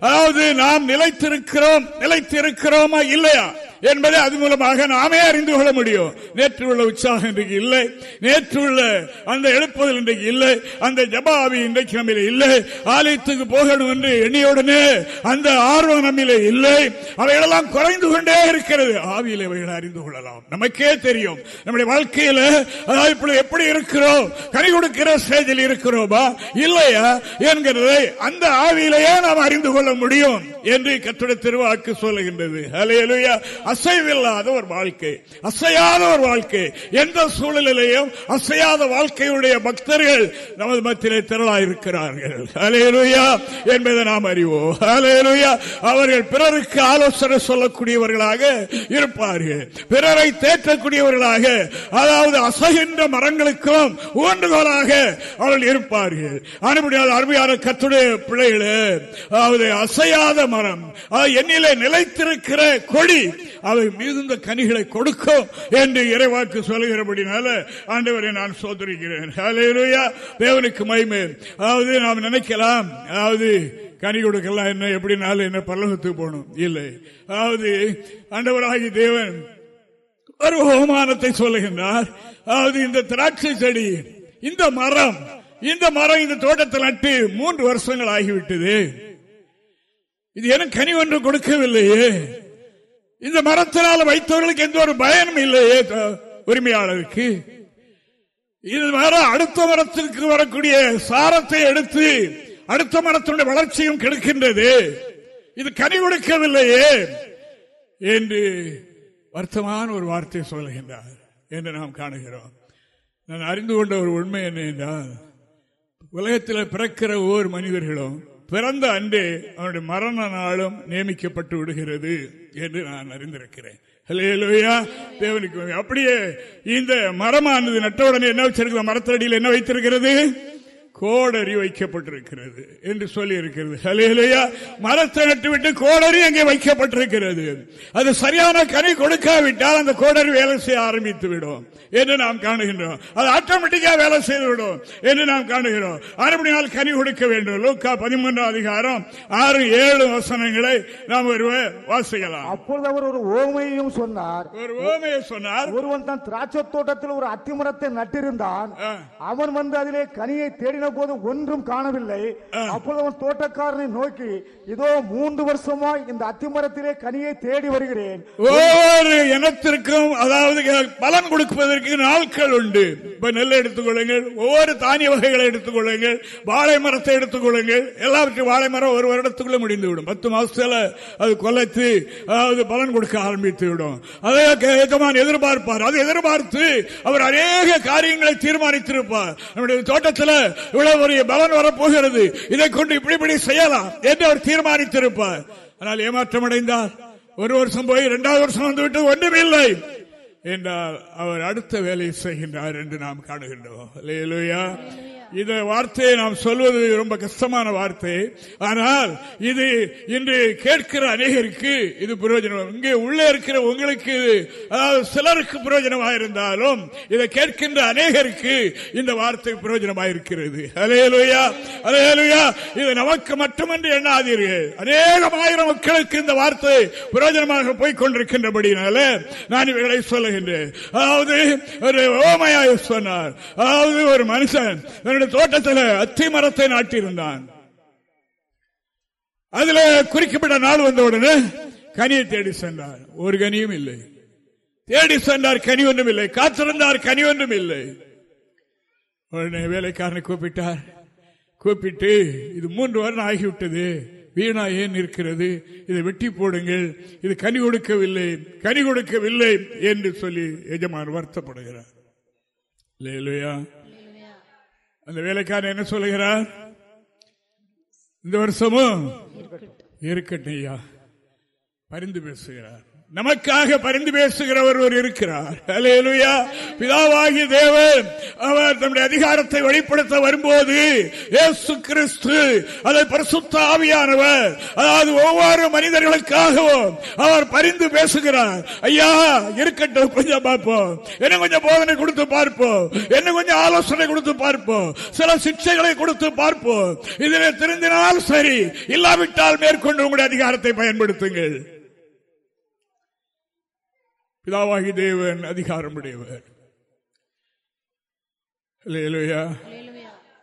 அதாவது நாம் நிலைத்திருக்கிறோம் நிலைத்திருக்கிறோமா இல்லையா? என்பதை அது மூலமாக நாமே அறிந்து கொள்ள முடியும். நேற்று உள்ள உற்சாகம் இன்றைக்கு இல்லை. நேற்று உள்ள அந்த எழுப்புதல் இன்றைக்கு இல்லை. அந்த ஜபாவி இன்றைக்கு நம்மில இல்லை. ஆலயத்துக்கு போகணும் என்று எண்ணியுடனே அந்த ஆர்வம் நம்மில இல்லை. அவைகளெல்லாம் குறைந்து கொண்டே இருக்கிறது. ஆவியில் அவைகளை அறிந்து கொள்ளலாம். நமக்கே தெரியும். நம்முடைய வாழ்க்கையில அதாவது இப்பொழுது எப்படி இருக்கிறோம்? கனி கொடுக்கிற ஸ்டேஜில் இருக்கிறோமா? இல்லையா? என்கிறதை அந்த ஆவியிலேயே நாம் அறிந்து கொள்ள முடியும் என்று கத்துடைய திருவாக்கு சொல்லுகின்றது. அலையலுயா அசைவில்லாத ஒரு வாழ்க்கை அசையாத ஒரு வாழ்க்கை. எந்த சூழ்நிலையிலையும் அசையாத வாழ்க்கையுடைய பக்தர்கள் நமது மத்தியிலே திரளாயிருக்கிறார்கள். அலேலுயா என்பதை நாம் அறிவோம். அலேலுயா அவர்கள் பிறருக்கு ஆலோசனை சொல்லக்கூடியவர்களாக இருப்பார்கள். பிறரை தேற்றக்கூடியவர்களாக அதாவது அசைகின்ற மரங்களுக்கும் ஊன்றுகோலாக அவர்கள் இருப்பார்கள். அனுப்படியாத அருமையான கத்துடைய பிள்ளைகளே அதாவது அசையாத மரம் என்னிலே நிலைத்திருக்கிற கொடி அவை மிகுந்த கனிகளை கொடுக்கும் என்று இறைவாக்கு சொல்லுகிறபடினால ஆண்டவரை நான் சோதரிக்கிறேன். தேவனுக்கு மய்மே அதாவது நாம் நினைக்கலாம். அதாவது கனி கொடுக்கலாம் என்ன எப்படினாலும் என்ன பல்லவத்துக்கு போகணும். இல்லை. அதாவது ஆண்டவராகி தேவன் ஒரு ஹோமானத்தை சொல்லுகின்றார். அதாவது இந்த திராட்சை செடி இந்த மரம் இந்த மரம் இந்த தோட்டத்தில் நட்டு மூன்று வருஷங்கள் ஆகிவிட்டது. இது எனக்கு கனி ஒன்று கொடுக்கவில்லையே. இந்த மரத்தினால் வைத்தவர்களுக்கு எந்த ஒரு பயனும் இல்லையே உரிமையாளருக்கு. இது மரம் அடுத்த மரத்திற்கு வரக்கூடிய சாரத்தை எடுத்து அடுத்த மரத்தினுடைய வளர்ச்சியும் கெடுக்கின்றது. இது கனி கொடுக்கவில்லையே என்று வருத்தமான ஒரு வார்த்தை சொல்லுகின்றார் என்று நாம் காணுகிறோம். நான் அறிந்து கொண்ட ஒரு உண்மை என்ன என்றால் உலகத்தில் பிறக்கிற ஒவ்வொரு மனிதர்களும் பிறந்த அன்றே அவனுடைய மரண நாளும் நியமிக்கப்பட்டு விடுகிறது என்று நான் அறிந்திருக்கிறேன். தேவனுக்கு அப்படியே இந்த மரமானது நட்டவுடனே என்ன வச்சிருக்கிற? மரத்தடியில் என்ன வைத்திருக்கிறது? கோடரி வைக்கப்பட்டிருக்கிறது என்று சொல்லி இருக்கிறது ஹலேலையா மரத்தை நட்டுவிட்டு கோடரி அங்கே வைக்கப்பட்டிருக்கிறது. அது சரியான கனி கொடுக்காவிட்டால் அந்த கோடரி வேலை செய்ய ஆரம்பித்து விடும் என்று நாம் காணுகின்றோம். அது ஆட்டோமேட்டிக்கா வேலை செய்து விடும் என்று நாம் காணுகிறோம். அறுபடியால் கனி கொடுக்க வேண்டும். லூக்கா பதிமூன்றாம் அதிகாரம் ஆறு ஏழு வசனங்களை நாம் ஒருவர் வாசிக்கலாம். அப்பொழுது அவர் ஒரு ஓமையையும் சொன்னார். ஒரு ஓமையை சொன்னார். ஒருவன் தன் திராட்சை தோட்டத்தில் ஒரு அத்திமரத்தை நட்டிருந்தான். அவன் வந்து அதிலே கனியை தேடின போது ஒன்றும் காணவில்லை. அப்பொழுது அவன் தோட்டக்காரனை நோக்கி இதோ மூன்று வருஷமா இந்த அத்திமரத்திலே கனியை தேடி வருகிறேன். ஒவ்வொரு இனத்திற்கும் அதாவது பலன் கொடுப்பதற்கு நாட்கள் உண்டு. இப்ப நெல் எடுத்துக்கொள்ளுங்கள் ஒவ்வொரு தானிய வகைகளை எடுத்துக்கொள்ளுங்கள் வாழை மரத்தை எடுத்துக்கொள்ளுங்கள் எல்லாவற்றையும் வாழை மரம் ஒரு வருடத்துக்குள்ள முடிந்து விடும் பத்து மாசத்துல அது கொலைத்து அதாவது பலன் கொடுக்க ஆரம்பித்து விடும் அதை எஜமான் எதிர்பார்ப்பார். அதை எதிர்பார்த்து அவர் அநேக காரியங்களை தீர்மானித்திருப்பார். நம்முடைய தோட்டத்தில் இவ்வளவு ஒரு பலன் வரப்போகிறது. இதை கொண்டு இப்படி இப்படி செய்யலாம் என்று அவர் தீர்மானித்திருப்பார். ஆனால் ஏமாற்றம் அடைந்தார். ஒரு வருஷம் போய் இரண்டாவது வருஷம் வந்துவிட்டு ஒன்றுமில்லை என்றால் அவர் அடுத்த வேலையை செய்கின்றார் என்று நாம் காணுகின்றோம். இந்த வார்த்தையை நாம் சொல்வது ரொம்ப கஷ்டமான வார்த்தை. ஆனால் இது இன்று கேட்கிற அநேகருக்கு இது பிரயோஜனம். இங்கே உள்ளே இருக்கிற உங்களுக்கு அதாவது சிலருக்கு பிரயோஜனமாக இருந்தாலும் இதை கேட்கின்ற அநேகருக்கு இந்த வார்த்தை பிரயோஜனமாக இருக்கிறது அலையலுயா அலையலுயா இது நமக்கு மட்டுமன்று எண்ணாதீர்கள். அநேகமாயிரம் மக்களுக்கு இந்த வார்த்தை பிரயோஜனமாக போய் கொண்டிருக்கின்றபடினால நான் இவைகளை சொல்லுகின்றேன். அதாவது ஒரு ஓமையாய் சொன்னார். அதாவது ஒரு மனுஷன் தன்னுடைய தோட்டத்தில் அத்தி மரத்தை நாட்டியிருந்தான். அதுல குறிக்கப்பட்ட நாள் வந்தவுடனே கனியை தேடி சென்றார். ஒரு கனியும் இல்லை. தேடி சென்றார் கனி ஒன்றும் இல்லை. காத்திருந்தார் கனி ஒன்றும் இல்லை. உடனே வேலைக்காரனை கூப்பிட்டார். கூப்பிட்டு இது மூன்று வருடம் ஆகிவிட்டது. வீணா ஏன் இருக்கிறது இதை வெட்டி போடுங்கள். இது கனி கொடுக்கவில்லை. கனி கொடுக்கவில்லை என்று சொல்லி எஜமான் வருத்தப்படுகிறார். இல்லையா அந்த வேலைக்காரன் என்ன சொல்லுகிறார்? இந்த வருஷமும் இருக்கட்டும். ஐயா. பரிந்து பேசுகிறார். நமக்காக பரிந்து பேசுகிறவர் ஒரு இருக்கிறார். பிதாவாகி தேவன் அவர் தம்முடைய அதிகாரத்தை வெளிப்படுத்த வரும்போது ஏசு கிறிஸ்து அதை பரிசுத்த ஆவியானவர் அதாவது ஒவ்வொரு மனிதர்களுக்காகவும் அவர் பரிந்து பேசுகிறார். ஐயா இருக்கட்டும் கொஞ்சம் பார்ப்போம். என்ன கொஞ்சம் போதனை கொடுத்து பார்ப்போம். என்ன கொஞ்சம் ஆலோசனை கொடுத்து பார்ப்போம். சில சிக்ஷைகளை கொடுத்து பார்ப்போம். இதில் திருந்தினால் சரி இல்லாவிட்டால் மேற்கொண்டு உங்களுடைய அதிகாரத்தை பயன்படுத்துங்கள். பிதாவாகி தேவன் அதிகாரம் உடையவர்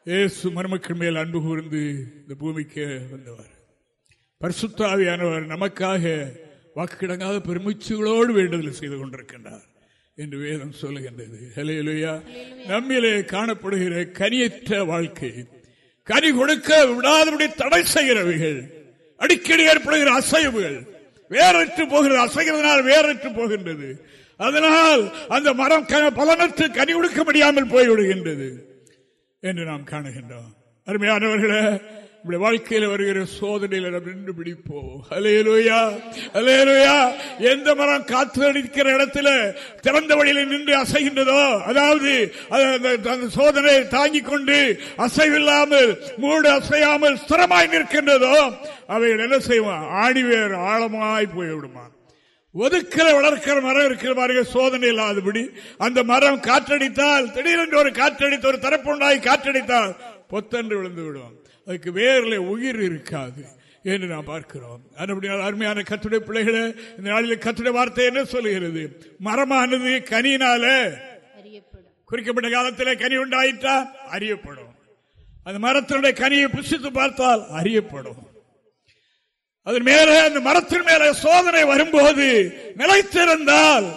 ஏசு மருமக்கள் மேல் அன்பு கூர்ந்து இந்த பூமிக்கு வந்தவர் பரிசுத்தாவியானவர் நமக்காக வாக்கிடங்காத பெருமிச்சுகளோடு வேண்டுதல் செய்து கொண்டிருக்கின்றார் என்று வேதம் சொல்லுகின்றது ஹலையிலுயா நம்மிலே காணப்படுகிற கனியற்ற வாழ்க்கை கனி கொடுக்க விடாதபடி தடை செய்கிறவைகள் அடிக்கடி ஏற்படுகிற அசைவுகள் வேறற்று போகிறது அசைகிறதுனால் வேறற்று போகின்றது. அதனால் அந்த மரம் பலனற்று கனி கொடுக்க முடியாமல் போய்விடுகின்றது என்று நாம் காணுகின்றோம். அருமையானவர்களே நம்முடைய வாழ்க்கையில் வருகிற சோதனையில் நம்ம நின்று பிடிப்போம். அலையலுயா அலையலுயா எந்த மரம் காற்று அடிக்கிற இடத்துல திறந்த வழியில் நின்று அசைகின்றதோ அதாவது அந்த சோதனையை தாங்கிக் கொண்டு அசைவில்லாமல் மூடு அசையாமல் ஸ்திரமாய் நிற்கின்றதோ அவைகள் என்ன செய்வான் ஆணிவேர் ஆழமாய் போய்விடுமா? ஒதுக்கிற வளர்க்கிற மரம் இருக்கிற மாதிரி சோதனை இல்லாதபடி அந்த மரம் காற்றடித்தால் திடீரென்று ஒரு காற்றடித்து ஒரு தரப்புண்டாய் காற்றடித்தால் பொத்தன்று விழுந்து விடுவாங்க அதுக்கு வேர்ல உயிர் இருக்காது என்று நாம் பார்க்கிறோம். அதுபடியால் அருமையான கத்துடைய பிள்ளைகளை இந்த நாளில் கத்துடைய வார்த்தை என்ன சொல்லுகிறது? மரமானது கனியினால குறிக்கப்பட்ட காலத்தில் கனி உண்டாயிட்டா அறியப்படும். அந்த மரத்தினுடைய கனியை புசித்து பார்த்தால் அறியப்படும். அதன் மேலே அந்த மரத்தின் மேலே சோதனை வரும்போது நிலைத்திருந்தால்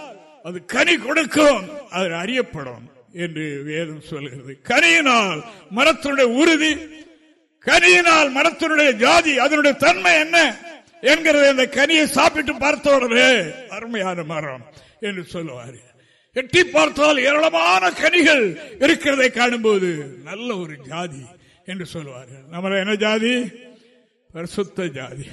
அது கனி கொடுக்கும் அது அறியப்படும் என்று வேதம் சொல்கிறது. கனியினால் மரத்தினுடைய உறுதி கனியினால் மரத்தினுடைய ஜாதி அதனுடைய தன்மை என்ன என்கிறது அந்த கனியை சாப்பிட்டு பார்த்த உடனே அருமையான மரம் என்று சொல்லுவார். எட்டி பார்த்தால் ஏராளமான கனிகள் இருக்கிறதை காணும்போது நல்ல ஒரு ஜாதி என்று சொல்லுவார்கள் நம்மள என்ன ஜாதி? பரிசுத்த ஜாதி.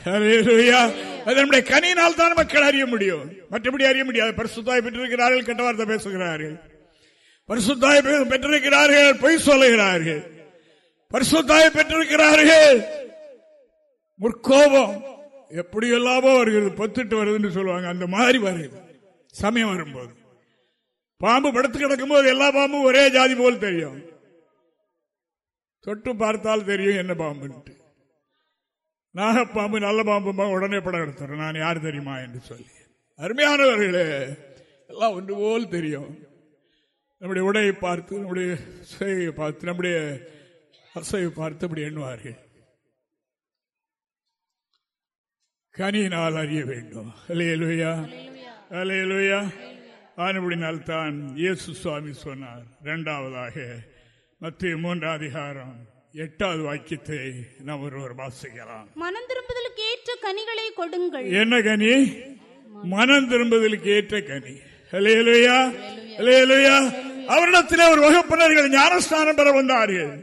அதனுடைய கனியினால் தான் மக்கள் அறிய முடியும். மற்றபடி அறிய முடியாது. பரிசுத்தாய் பெற்றிருக்கிறார்கள் கெட்ட வார்த்தை பேசுகிறார்கள். பரிசுத்தாய் பெற்றிருக்கிறார்கள் பொய் சொல்லுகிறார்கள். பரிசுத்தாய பெற்றிருக்கிறார்கள். முற்கோபம் எப்படி எல்லாமோ வருகிறது. பத்துட்டு வருதுன்னு சொல்லுவாங்க. அந்த மாதிரி வருது. சமயம் வரும்போது. பாம்பு படுத்து கிடக்கும் போது எல்லா பாம்பும் ஒரே ஜாதி போல் தெரியும். தொட்டு பார்த்தால் தெரியும் என்ன பாம்புன்ட்டு. நாகப்பாம்பு நல்ல பாம்பு உடனே படம் எடுத்துறேன் நான் யார் தெரியுமா என்று சொல்லி. அருமையானவர்களே எல்லாம் ஒன்று போல் தெரியும். நம்முடைய உடையை பார்த்து நம்முடைய பார்த்து நம்முடைய அசைவை பார்த்து அப்படி எண்ணுவார்கள். கனியினால் அறிய வேண்டும். அலையலுயா அலையலுயா ஆனபடினால் தான் இயேசு சுவாமி சொன்னார். இரண்டாவதாக மத்திய மூன்றாம் அதிகாரம் எட்டாவது வாக்கியத்தை நாம் ஒருவர் வாசிக்கலாம். மனம் திரும்புதலுக்கு ஏற்ற கனிகளை கொடுங்கள். என்ன கனி? மனம் திரும்புதலுக்கு ஏற்ற கனி. அலையலுயா அலையலுயா அவரிடத்தில் ஒரு வகுப்பினர்கள் ஞானஸ்தானம் பெற வந்தார்கள்.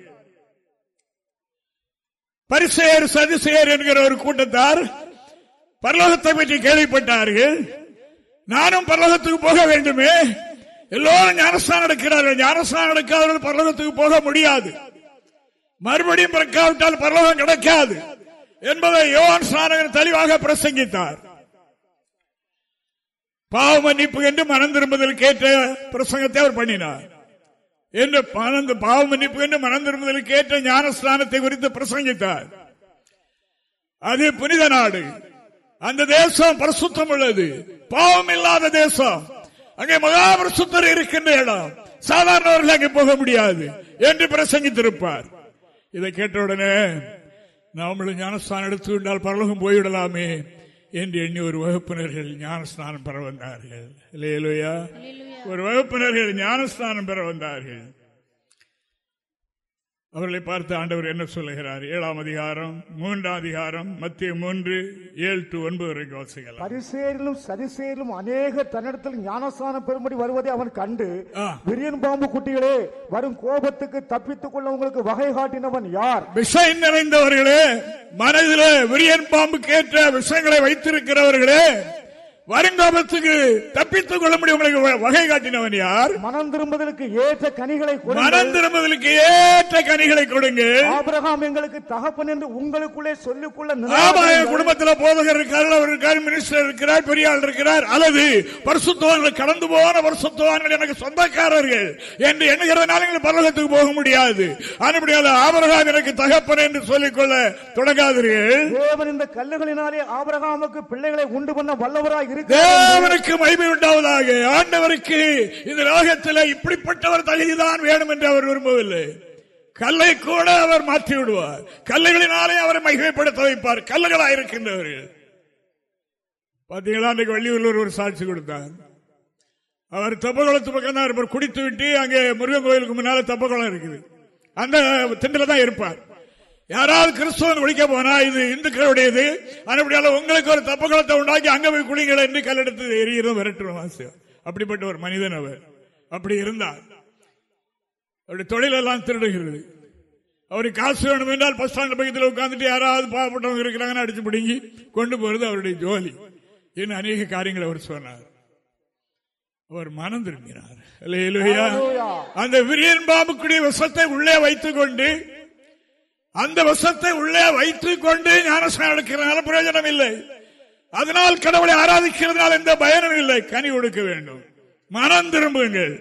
பரிசேர் சதிசேர் என்கிற ஒரு கூட்டத்தார் பரலோகத்தை பற்றி கேள்விப்பட்டார்கள். நானும் பரலோகத்துக்கு போக வேண்டுமே. எல்லோரும் ஞானஸ்தானம் எடுக்கிறார்கள். ஞானஸ்தானம் எடுக்காதவர்கள் பரலோகத்துக்கு போக முடியாது. மறுபடியும் பிறக்காவிட்டால் பரலோகம் கிடைக்காது என்பதை யோகன் ஸ்நானகர் தெளிவாக பிரசங்கித்தார். பாவ மன்னிப்பு என்று மனம் திரும்புதல் கேட்ட பிரசங்கத்தை அவர் பண்ணினார். என்று பாவ மன்னிப்பு என்று மனம் திரும்புதலுக்கு ஏற்ற ஞானஸ்தானத்தை குறித்து பிரசங்கித்தார். அது புனித நாடு. அந்த தேசம் பரிசுத்தம் உள்ளது. பாவம் இல்லாத தேசம். அங்கே மகாபரிசுத்தர் இருக்கின்ற இடம். சாதாரணவர்கள் அங்கே போக முடியாது என்று பிரசங்கித்திருப்பார். இதை கேட்டவுடனே நாமளும் ஞானஸ்தானம் எடுத்துக்கொண்டால் பரலோகம் போய்விடலாமே என்று எண்ணி ஒரு வகுப்பினர்கள் ஞானஸ்தானம் பெற வந்தார்கள். ஒரு வகுப்பினர்கள் ஞானஸ்தானம் பெற வந்தார்கள். அவர்களை பார்த்து ஆண்டவர் என்ன சொல்லுகிறார்? ஏழாம் அதிகாரம் மூன்றாம் அதிகாரம் மத்திய மூன்று ஏழு டு ஒன்பது வரைக்கும் வாசிக்கலாம். பரிசேரிலும் சதிசேரிலும் அநேக தன்னிடத்தில் ஞானஸ்தானம் பெறும்படி வருவதை அவன் கண்டு விரியன் பாம்பு குட்டிகளே வரும் கோபத்துக்கு தப்பித்துக் கொள்ள உங்களுக்கு வகை காட்டினவன் யார்? விஷயம் நிறைந்தவர்களே மனதில் விரியன் பாம்பு கேட்ட விஷயங்களை வைத்திருக்கிறவர்களே வருங்காபத்துக்கு தப்பித்துக் கொள்ள முடியும். உங்களுக்கு வகை காட்டினவன் யார்? மனம் திரும்புதலுக்கு ஏற்ற கனிகளை மனம் திரும்புதலுக்கு ஏற்ற கனிகளை கொடுங்க ஆபிரகாம் எங்களுக்கு தகப்பன் என்று உங்களுக்குள்ளே சொல்லிக்கொள்ள குடும்பத்தில் போதகர் இருக்கார் அவர் இருக்கார் மினிஸ்டர் இருக்கிறார் பெரிய ஆள் இருக்கிறார். அல்லது பரிசுத்தவான்கள் கடந்து போன பரிசுத்தவான்கள் எனக்கு சொந்தக்காரர்கள் என்று எண்ணுகிறதுனால எங்களுக்கு பரலகத்துக்கு போக முடியாது. அதுபடியால் ஆபரகாம் எனக்கு தகப்பன் என்று சொல்லிக்கொள்ள தொடங்காதீர்கள். தேவன் இந்த கல்லுகளினாலே ஆபரகாமுக்கு பிள்ளைகளை உண்டு பண்ண வல்லவராக தேவனுக்கு மகிமை உண்டாவதாக ஆண்டவருக்கு இந்த லோகத்தில் இப்படிப்பட்டவர் தகுதிதான் வேணும் என்று அவர் விரும்பவில்லை. கல்லை கூட அவர் மாற்றி விடுவார் கல்லுகளினாலே அவரை மகிமைப்படுத்த வைப்பார். கல்லுகளாக இருக்கின்றவர்கள். பாத்தீங்களா அன்றைக்கு வள்ளியூரில் ஒரு சாட்சி கொடுத்தார் அவர் தப்பகுளத்து பக்கம் தான் இருப்பார். குடித்து விட்டு அங்கே முருகன் கோயிலுக்கு முன்னால தப்பகுளம் இருக்குது. அந்த திண்டில தான் இருப்பார். யாராவது கிறிஸ்துவன் ஒழிக்க போனா இது இந்துக்களுடையது. அதுபடியால உங்களுக்கு ஒரு தப்பு குளத்தை உண்டாக்கி அங்க போய் குளிங்களை என்று கல்லெடுத்து எரியிறதும் விரட்டுறோம் அப்படிப்பட்ட ஒரு மனிதன் அவர். அப்படி இருந்தார். அவருடைய தொழிலெல்லாம் திருடுகிறது. அவருக்கு காசு வேணும் என்றால் பஸ் ஸ்டாண்ட் பக்கத்தில் உட்காந்துட்டு யாராவது பாவப்பட்டவங்க இருக்கிறாங்கன்னு அடிச்சு பிடிங்கி கொண்டு போறது அவருடைய ஜோலி என்று அநேக காரியங்கள் அவர் சொன்னார். அவர் மனம் திரும்பினார். அந்த விரியன் பாம்புக்குடைய விஷத்தை உள்ளே வைத்துக் கொண்டு அந்த வசத்தை உள்ளே வைத்துக் கொண்டு ஞானஸ்நானம் எடுக்கிறதுனால பிரயோஜனம் இல்லை அதனால் கடவுளை ஆராதிக்கிறதுனால எந்த பயனும் இல்லை. கனி கொடுக்க வேண்டும். மனம் திரும்புங்கள்.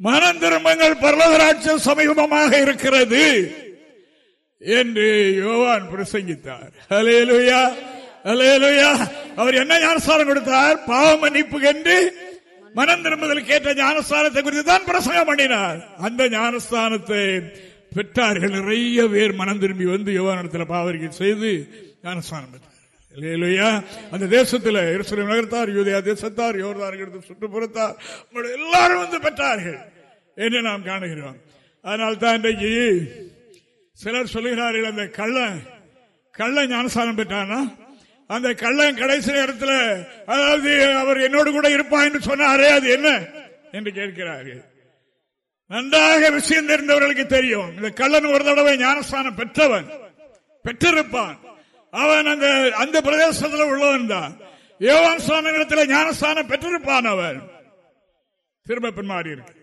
மனம் திரும்பங்கள். பரலோகராட்சியம் சமீபமாக இருக்கிறது என்று யோவான் பிரசங்கித்தார். அலேலுயா அலேலுயா அவர் என்ன ஞானஸ்தானம் கொடுத்தார்? பாவ மன்னிப்பு என்று மனம் திரும்புதலுக்கு ஏற்ற ஞானஸ்தானத்தை குறித்து தான் பிரசங்கம் பண்ணினார். அந்த ஞானஸ்தானத்தை பெற்றார்கள் நிறைய பேர் மனம் திரும்பி வந்து யோகானத்தில் பாவரிக்கை செய்து ஞானஸ்தானம் பெற்றார் அந்த தேசத்தில் எருசலேம் நகர்த்தார் யூதியா தேசத்தார் யோர்தான் சுற்றுப்புறத்தார் எல்லாரும் வந்து பெற்றார்கள் என்று நாம் காணுகிறோம். அதனால் தான் இன்றைக்கு சிலர் சொல்லுகிறார்கள் அந்த கள்ள கள்ள ஞானஸ்தானம் பெற்றானா அந்த கள்ளன் கடைசி நேரத்தில் அதாவது அவர் என்னோடு கூட இருப்பா என்று சொன்னாரே அது என்ன? என்று கேட்கிறார்கள். நன்றாக விஷயம் தெரிந்தவர்களுக்கு தெரியும். இந்த கள்ளன் ஒரு தடவை ஞானஸ்தானம் பெற்றவன். பெற்றிருப்பான். அவன் அந்த அந்த பிரதேசத்தில் உள்ளவன் தான் யோவான் சுவாமிகளிடத்தில் ஞானஸ்தானம் பெற்றிருப்பான் அவன். திரும்ப பின்மாறி இருக்கு.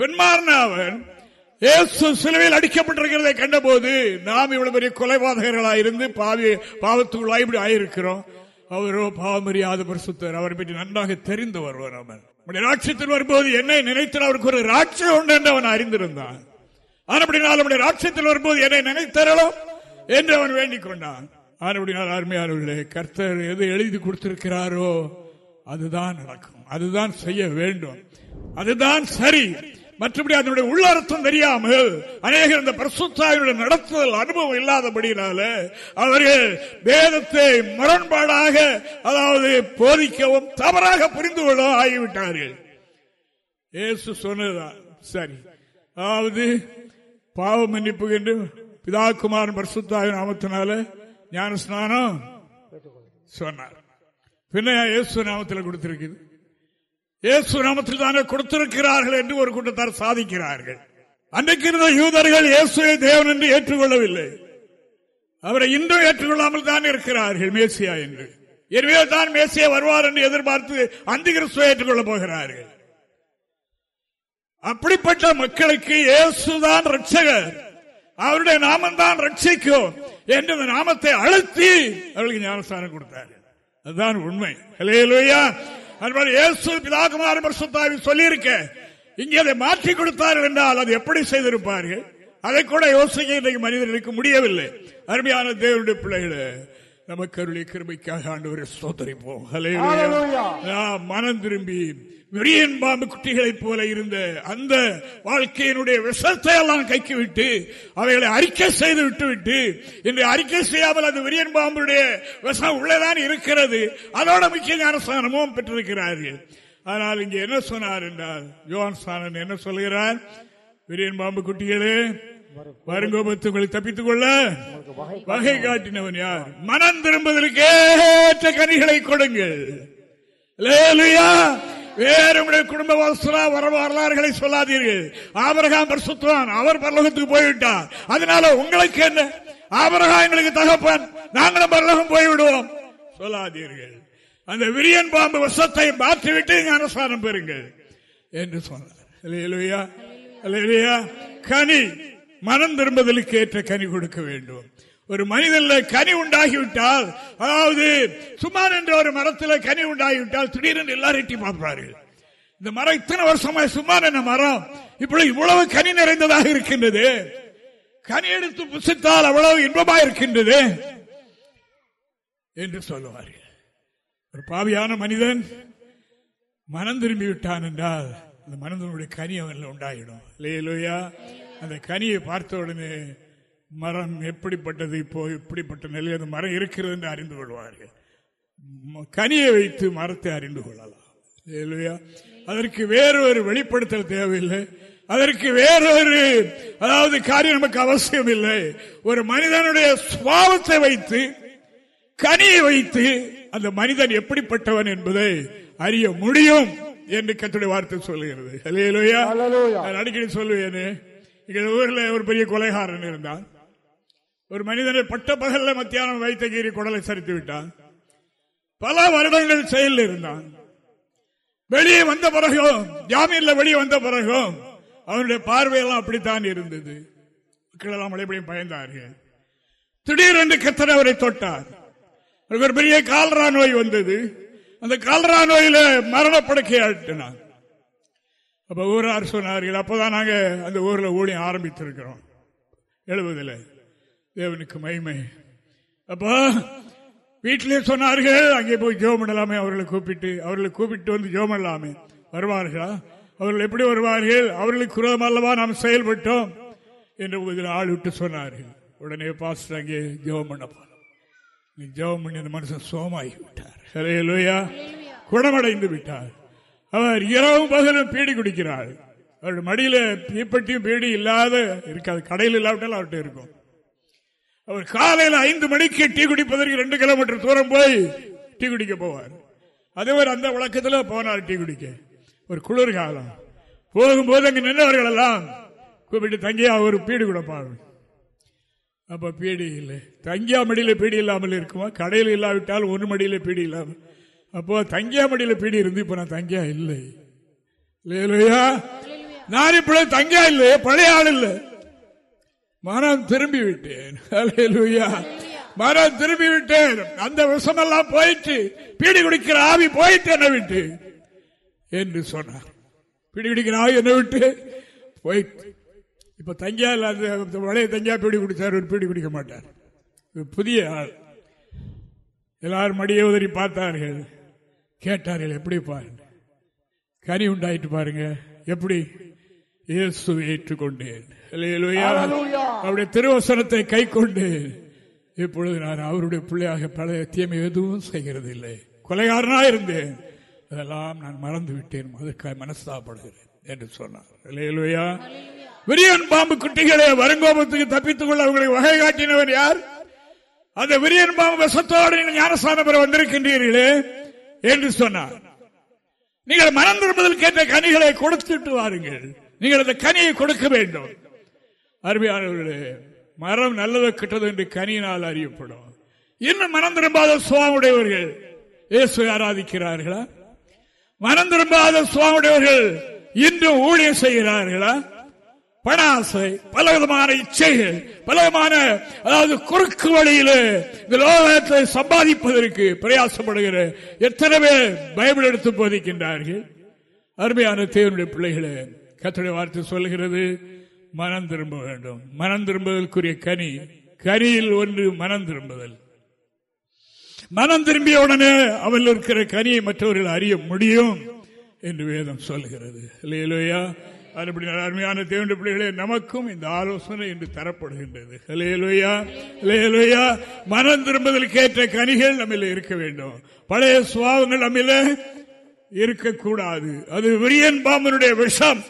பின்மாறின அவன் சிலுவையில் அடிக்கப்பட்டிருக்கிறதை கண்டபோது நாம் இவ்வளவு பெரிய கொலைபாதகர்களாக இருந்து பாவி பாவத்துக்குள்ளாய் இப்படி ஆயிருக்கிறோம். அவரோ பாவமரியாத பரிசுத்தர். அவரை பற்றி நன்றாக தெரிந்து வருவார் அவன். ராட்சியத்தில் வரும்போது என்னை நினைத்தால் அவருக்கு ஒரு ராட்சியம் உண்டு என்று அவன் அறிந்திருந்தான். ஆனப்படினால் அவனுடைய ராட்சியத்தில் வரும்போது என்னை நினைத்தரலாம் என்று அவன் வேண்டிக் கொண்டான். ஆனப்படினால் அருமையானவர்களே கர்த்தர் எது எழுதி கொடுத்திருக்கிறாரோ அதுதான் நடக்கும். அதுதான் செய்ய வேண்டும். அதுதான் சரி. மற்றபடி அதனுடைய உள்ளர்த்தம் தெரியாமல் அநேகர் இந்த பிரசுத்தாவினுடைய நடத்துதல் அனுபவம் இல்லாதபடினால அவர்கள் வேதத்தை முரண்பாடாக அதாவது போதிக்கவும் தவறாக புரிந்து கொள்ளவும் ஆகிவிட்டார்கள். ஏசு சொன்னதுதான் சரி. அதாவது பாவ மன்னிப்பு என்று பிதாகுமாரன் பரிசுத்தாவின் நாமத்தினால ஞான ஸ்நானம் சொன்னார். பின்ன இயேசு நாமத்தில் கொடுத்திருக்குது இயேசு நாமத்தில் தானே கொடுத்திருக்கிறார்கள் என்று ஒரு கூட்டத்தார் சாதிக்கிறார்கள். அன்றைக்கு இருந்த யூதர்கள் இயேசுவை தேவன் என்று ஏற்றுக்கொள்ளவில்லை. அவரை இன்றும் ஏற்றுக்கொள்ளாமல் தான் இருக்கிறார்கள் மேசியா என்று. எனவே தான் மேசியா வருவார் என்று எதிர்பார்த்து அந்த கிறிஸ்துவை ஏற்றுக்கொள்ளப் போகிறார்கள். அப்படிப்பட்ட மக்களுக்கு இயேசுதான் ரட்சகர் அவருடைய நாமந்தான் ரட்சிக்கும் என்று அந்த நாமத்தை அழுத்தி அவர்களுக்கு ஞானஸ்தானம் கொடுத்தார் அதுதான் உண்மை. இயேசு சொல்லியிருக்க இங்கே அதை மாற்றி கொடுத்தார்கள் என்றால் அது எப்படி செய்திருப்பார்கள்? அதை கூட யோசிக்க இன்றைக்கு மனிதர்களுக்கு முடியவில்லை. அருமையான தேவனுடைய பிள்ளைகளை நமக்கு அருளி கிருமைக்காக ஆண்டு சோதரிப்போம் மனம் திரும்பி விரியன் பாம்பு குட்டிகளைப் போல இருந்த அந்த வாழ்க்கையினுடைய விஷத்தை எல்லாம் கைக்கு விட்டு அவைகளை அறிக்கை செய்து விட்டு விட்டு இன்று அறிக்கை செய்யாமல் அந்த விரியன் பாம்புடைய விஷம் உள்ளதான் இருக்கிறது. அதோட முக்கிய ஞானஸ்தானமும் பெற்றிருக்கிறார்கள் ஆனால் இங்கே என்ன சொன்னார் என்றால் யோன் ஸ்தானன் என்ன சொல்கிறார்? விரியன் பாம்பு குட்டிகளே வருங்கோபத்து தப்பித்துக் கொள்ள வகை காட்டினவன் யார்? மனம் திரும்புவதற்கு ஏற்ற கனிகளை கொடுங்கள். வேறு குடும்ப வர வரலாறுகளை சொல்லாதீர்கள். ஆபரகாம் பரிசுத்தான் அவர் பரலோகத்துக்கு போய்விட்டார். அதனால உங்களுக்கு என்ன? ஆபரகா எங்களுக்கு தகப்பன் நாங்களும் பரலோகம் போய்விடுவோம். சொல்லாதீர்கள். அந்த விரியன் பாம்பு விஷத்தை மாற்றிவிட்டு ஞானஸ்தானம் பெறுங்கள். என்று சொன்னார். கனி. மனம் திரும்பதலுக்கு ஏற்ற கனி கொடுக்க வேண்டும். ஒரு மனிதன்ல கனி உண்டாகிவிட்டால் அதாவது சுமார் என்ற ஒரு மரத்தில் கனி உண்டாகிவிட்டால் திடீரென்று எல்லாரும் எட்டி பார்ப்பார்கள். இந்த மரம் இத்தனை வருஷமா சுமார் என்ன மரம்? இப்படி இவ்வளவு கனி நிறைந்ததாக இருக்கின்றது. கனி எடுத்து புசித்தால் அவ்வளவு இன்பமாக இருக்கின்றது என்று சொல்லுவார்கள். ஒரு பாவியான மனிதன் மனம் திரும்பி விட்டான் என்றால் அந்த மனதனுடைய கனி அவன் உண்டாயிடும். இல்லையா அந்த கனியை பார்த்த உடனே மரம் எப்படிப்பட்டது இப்போ? இப்படிப்பட்ட நிலையில் அந்த மரம் இருக்கிறது என்று அறிந்து கொள்வார்கள். கனியை வைத்து மரத்தை அறிந்து கொள்ளலாம். இல்லையா அதற்கு வேறொரு வெளிப்படுத்தல் தேவையில்லை. அதற்கு வேறொரு அதாவது காரியம் நமக்கு அவசியம் இல்லை. ஒரு மனிதனுடைய சுவாவத்தை வைத்து கனியை வைத்து அந்த மனிதன் எப்படிப்பட்டவன் என்பதை அறிய முடியும் என்று கத்துடைய வார்த்தை சொல்லுகிறது. அடிக்கடி சொல்லுவேன் எங்கள் ஊரில் ஒரு பெரிய கொலைகாரன் இருந்தான். ஒரு மனிதனை பட்ட பகல்ல மத்தியானம் வைத்த கீறி குடலை சரித்து விட்டான். பல வருடங்கள் செயலில் இருந்தான். வெளியே வந்த பிறகும் ஜாமீன்ல வெளியே வந்த பிறகும் அவனுடைய பார்வையெல்லாம் அப்படித்தான் இருந்தது. மக்கள் எல்லாம் மழைபடியும் பயந்தார்கள். திடீரென்று கத்தனை அவரை தொட்டார். ஒரு பெரிய கால்ரா நோய் வந்தது. அந்த கால்ரா நோயில மரணப்படுக்கையாட்டினான். அப்ப ஊரார் சொன்னார்கள் அப்பதான் நாங்கள் அந்த ஊரில் ஊழியம் ஆரம்பித்திருக்கிறோம். எழுபதுல தேவனுக்கு மகிமை. அப்போ வீட்டிலே சொன்னார்கள் அங்கே போய் ஜோம் பண்ணலாமே அவர்களை கூப்பிட்டு அவர்களை கூப்பிட்டு வந்து ஜோம் பண்ணலாமே. வருவார்களா? அவர்கள் எப்படி வருவார்கள்? அவர்களுக்கு குரோதம் அல்லவா நாம் செயல்பட்டோம்? என்று இதில் ஆள் விட்டு சொன்னார்கள். உடனே பாஸ்டர் அங்கே ஜோம் பண்ண போனோம் ஜோம் பண்ணி அந்த மனுஷன் சோமாகி விட்டார் குணமடைந்து விட்டார். அவர் இரவும் பகலும் பீடி குடிக்கிறார். அவருடைய மடியில பீப்பட்டியும் பீடி இல்லாத இருக்காது. கடையில் இல்லாவிட்டாலும் அவர்கிட்ட இருக்கும். அவர் காலையில் ஐந்து மணிக்கு டீ குடிப்பதற்கு ரெண்டு கிலோமீட்டர் தூரம் போய் டீ குடிக்க போவார். அதே மாதிரி அந்த வழக்கத்தில் போனார் டீ குடிக்க. ஒரு குளிர் காலம் போகும்போது அங்கு நின்றவர்கள் எல்லாம் கூப்பிட்டு தங்கியா ஒரு பீடு கொடுப்பாங்க அப்ப பீடி இல்லை. தங்கியா மடியில பீடி இல்லாமல் இருக்குமா? கடையில் இல்லாவிட்டால் ஒரு மடியில பீடி இல்லாமல் அப்போ தங்கியா மடியில் பீடி இருந்து இப்ப நான் தங்கியா இல்லை. நான் இப்ப தங்கியா இல்லை பழைய ஆள் இல்லை. மனம் திரும்பி விட்டேன் மனம் திரும்பி விட்டேன் அந்த விஷமெல்லாம் போயிட்டு பீடி குடிக்கிற ஆவி போயிட்டு என்ன விட்டு. என்று சொன்னார். பீடி குடிக்கிற ஆவி என்ன விட்டு போயிட்டு இப்ப தங்கியா அந்த பழைய தங்கியா பீடி குடிச்சார் ஒரு பீடி குடிக்க மாட்டார். புதிய ஆள். எல்லாரும் மடியை உதறி பார்த்தார்கள். கேட்டார்கள் எப்படி பாருங்க கனி உண்டாயிட்டு பாருங்க. எப்படி? இயேசுவை ஏற்றுக்கொண்டேன். அவருடைய திருவசனத்தை கை கொண்டு இப்பொழுது நான் அவருடைய பிள்ளையாக பழைய தீமை எதுவும் செய்கிறது இல்லை கொலைகாரனா இருந்தேன். அதெல்லாம் நான் மறந்து விட்டேன். அதற்காக மனஸ்தாப்படுகிறேன் என்று சொன்னார். விரியன் பாம்பு குட்டிகளை வருங்கோபத்துக்கு தப்பித்துக் கொள்ள அவர்களை வகை காட்டினவர் யார்? அந்த விரியன் பாம்பு விஷத்தோடு நீங்கள் ஞானஸ்தானம் பெற வந்திருக்கின்றீர்களே. என்று சொன்னார். நீங்கள் மனம் திரும்புதல் கேட்ட கனிகளை கொடுத்துட்டு வாருங்கள். நீங்கள் அந்த கனியை கொடுக்க வேண்டும். அருமையானவர்களே மரம் நல்லது கிட்டது என்று கனியினால் அறியப்படும். இன்னும் மனம் திரும்பாத சுவாமுடையவர்கள் இயேசு ஆராதிக்கிறார்களா? மனம் திரும்பாத சுவாமுடையவர்கள் இன்றும் ஊழியம் செய்கிறார்களா? பணாசை பலவிதமான இச்சைகள் பலவிதமான அதாவது குறுக்கு வழியில் இந்த லோகத்தை சம்பாதிப்பதற்கு பிரயாசப்படுகிற எத்தனை பேர் பைபிள் எடுத்து போதிக்கின்றார்கள்? அருமையான தேவனுடைய பிள்ளைகளை கத்துடைய வார்த்தை சொல்கிறது மனம் திரும்ப வேண்டும். மனம் திரும்புவதற்குரிய கனி கனியில் ஒன்று மனம் திரும்புதல். மனம் திரும்பிய உடனே அவள் இருக்கிற கனியை மற்றவர்கள் அறிய முடியும் என்று வேதம் சொல்கிறது இல்லையிலோயா அதுபடி அருமையான தேவண்ட பிள்ளைகளே நமக்கும் இந்த ஆலோசனை என்று தரப்படுகின்றது. லேலோயா மனம் திரும்புதலுக்கு ஏற்ற கனிகள் நம்மில் இருக்க வேண்டும். பழைய சுவாவங்கள் நம்மில இருக்கக்கூடாது. அது விரியன் பாம்பனுடைய விஷம்.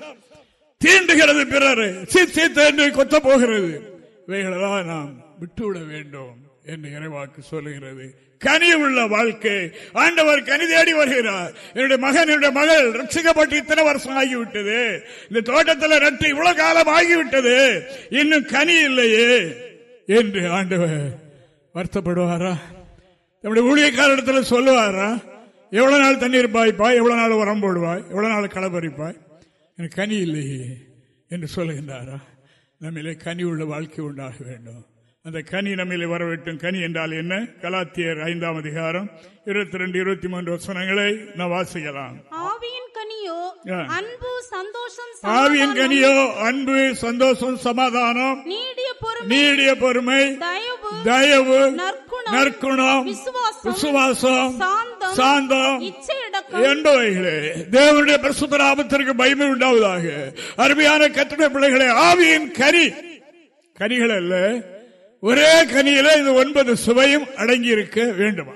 தீண்டுகிறது பிறர். சீத்த என்று கொத்த போகிறது. இவைகளெல்லாம் நாம் விட்டுவிட வேண்டும். என்று இறைவாக்கு சொல்லுகிறது. கனி உள்ள வாழ்க்கை. ஆண்டவர் கனி தேடி வருகிறார். என்னுடைய மகன் என்னுடைய மகள் ரட்சிக்கப்பட்டு இத்தனை வருஷம் ஆகிவிட்டது. இந்த தோட்டத்தில் நட்டு இவ்வளவு காலம் ஆகிவிட்டது. இன்னும் கனி இல்லையே என்று ஆண்டவர் வருத்தப்படுவாரா? நம்முடைய ஊழியக்காரிடத்தில் சொல்லுவாரா? எவ்வளவு நாள் தண்ணீர் பாய்ப்பாய் எவ்வளவு நாள் உரம் போடுவாய் எவ்வளவு நாள் களப்பறிப்பாய் எனக்கு கனி இல்லையே என்று சொல்லுகின்றாரா? நம்மளே கனி உள்ள வாழ்க்கை உண்டாக வேண்டும். அந்த கனி நம்மிலே வரவேட்டும். கனி என்றால் என்ன? கலாத்தியர் ஐந்தாம் அதிகாரம் இருபத்தி ரெண்டு இருபத்தி மூன்று வசனங்களை நான் வாசிக்கலாம். ஆவியின் கனியோ அன்பு சந்தோஷம் ஆவியின் கனியோ அன்பு சந்தோஷம் சமாதானம். நீடிய பொறுமை தயவு தயவு நற்குணம் விசுவாசம் சாந்தம் என்பவைகளே. தேவனுடைய பிரசுத்தராபத்திற்கு பயமே உண்டாவதாக. அருமையான கட்டிட பிள்ளைகளை ஆவியின் கனி. கனிகள் அல்ல ஒரே கனியில இந்த ஒன்பது சுவையும் அடங்கி இருக்க வேண்டுமா?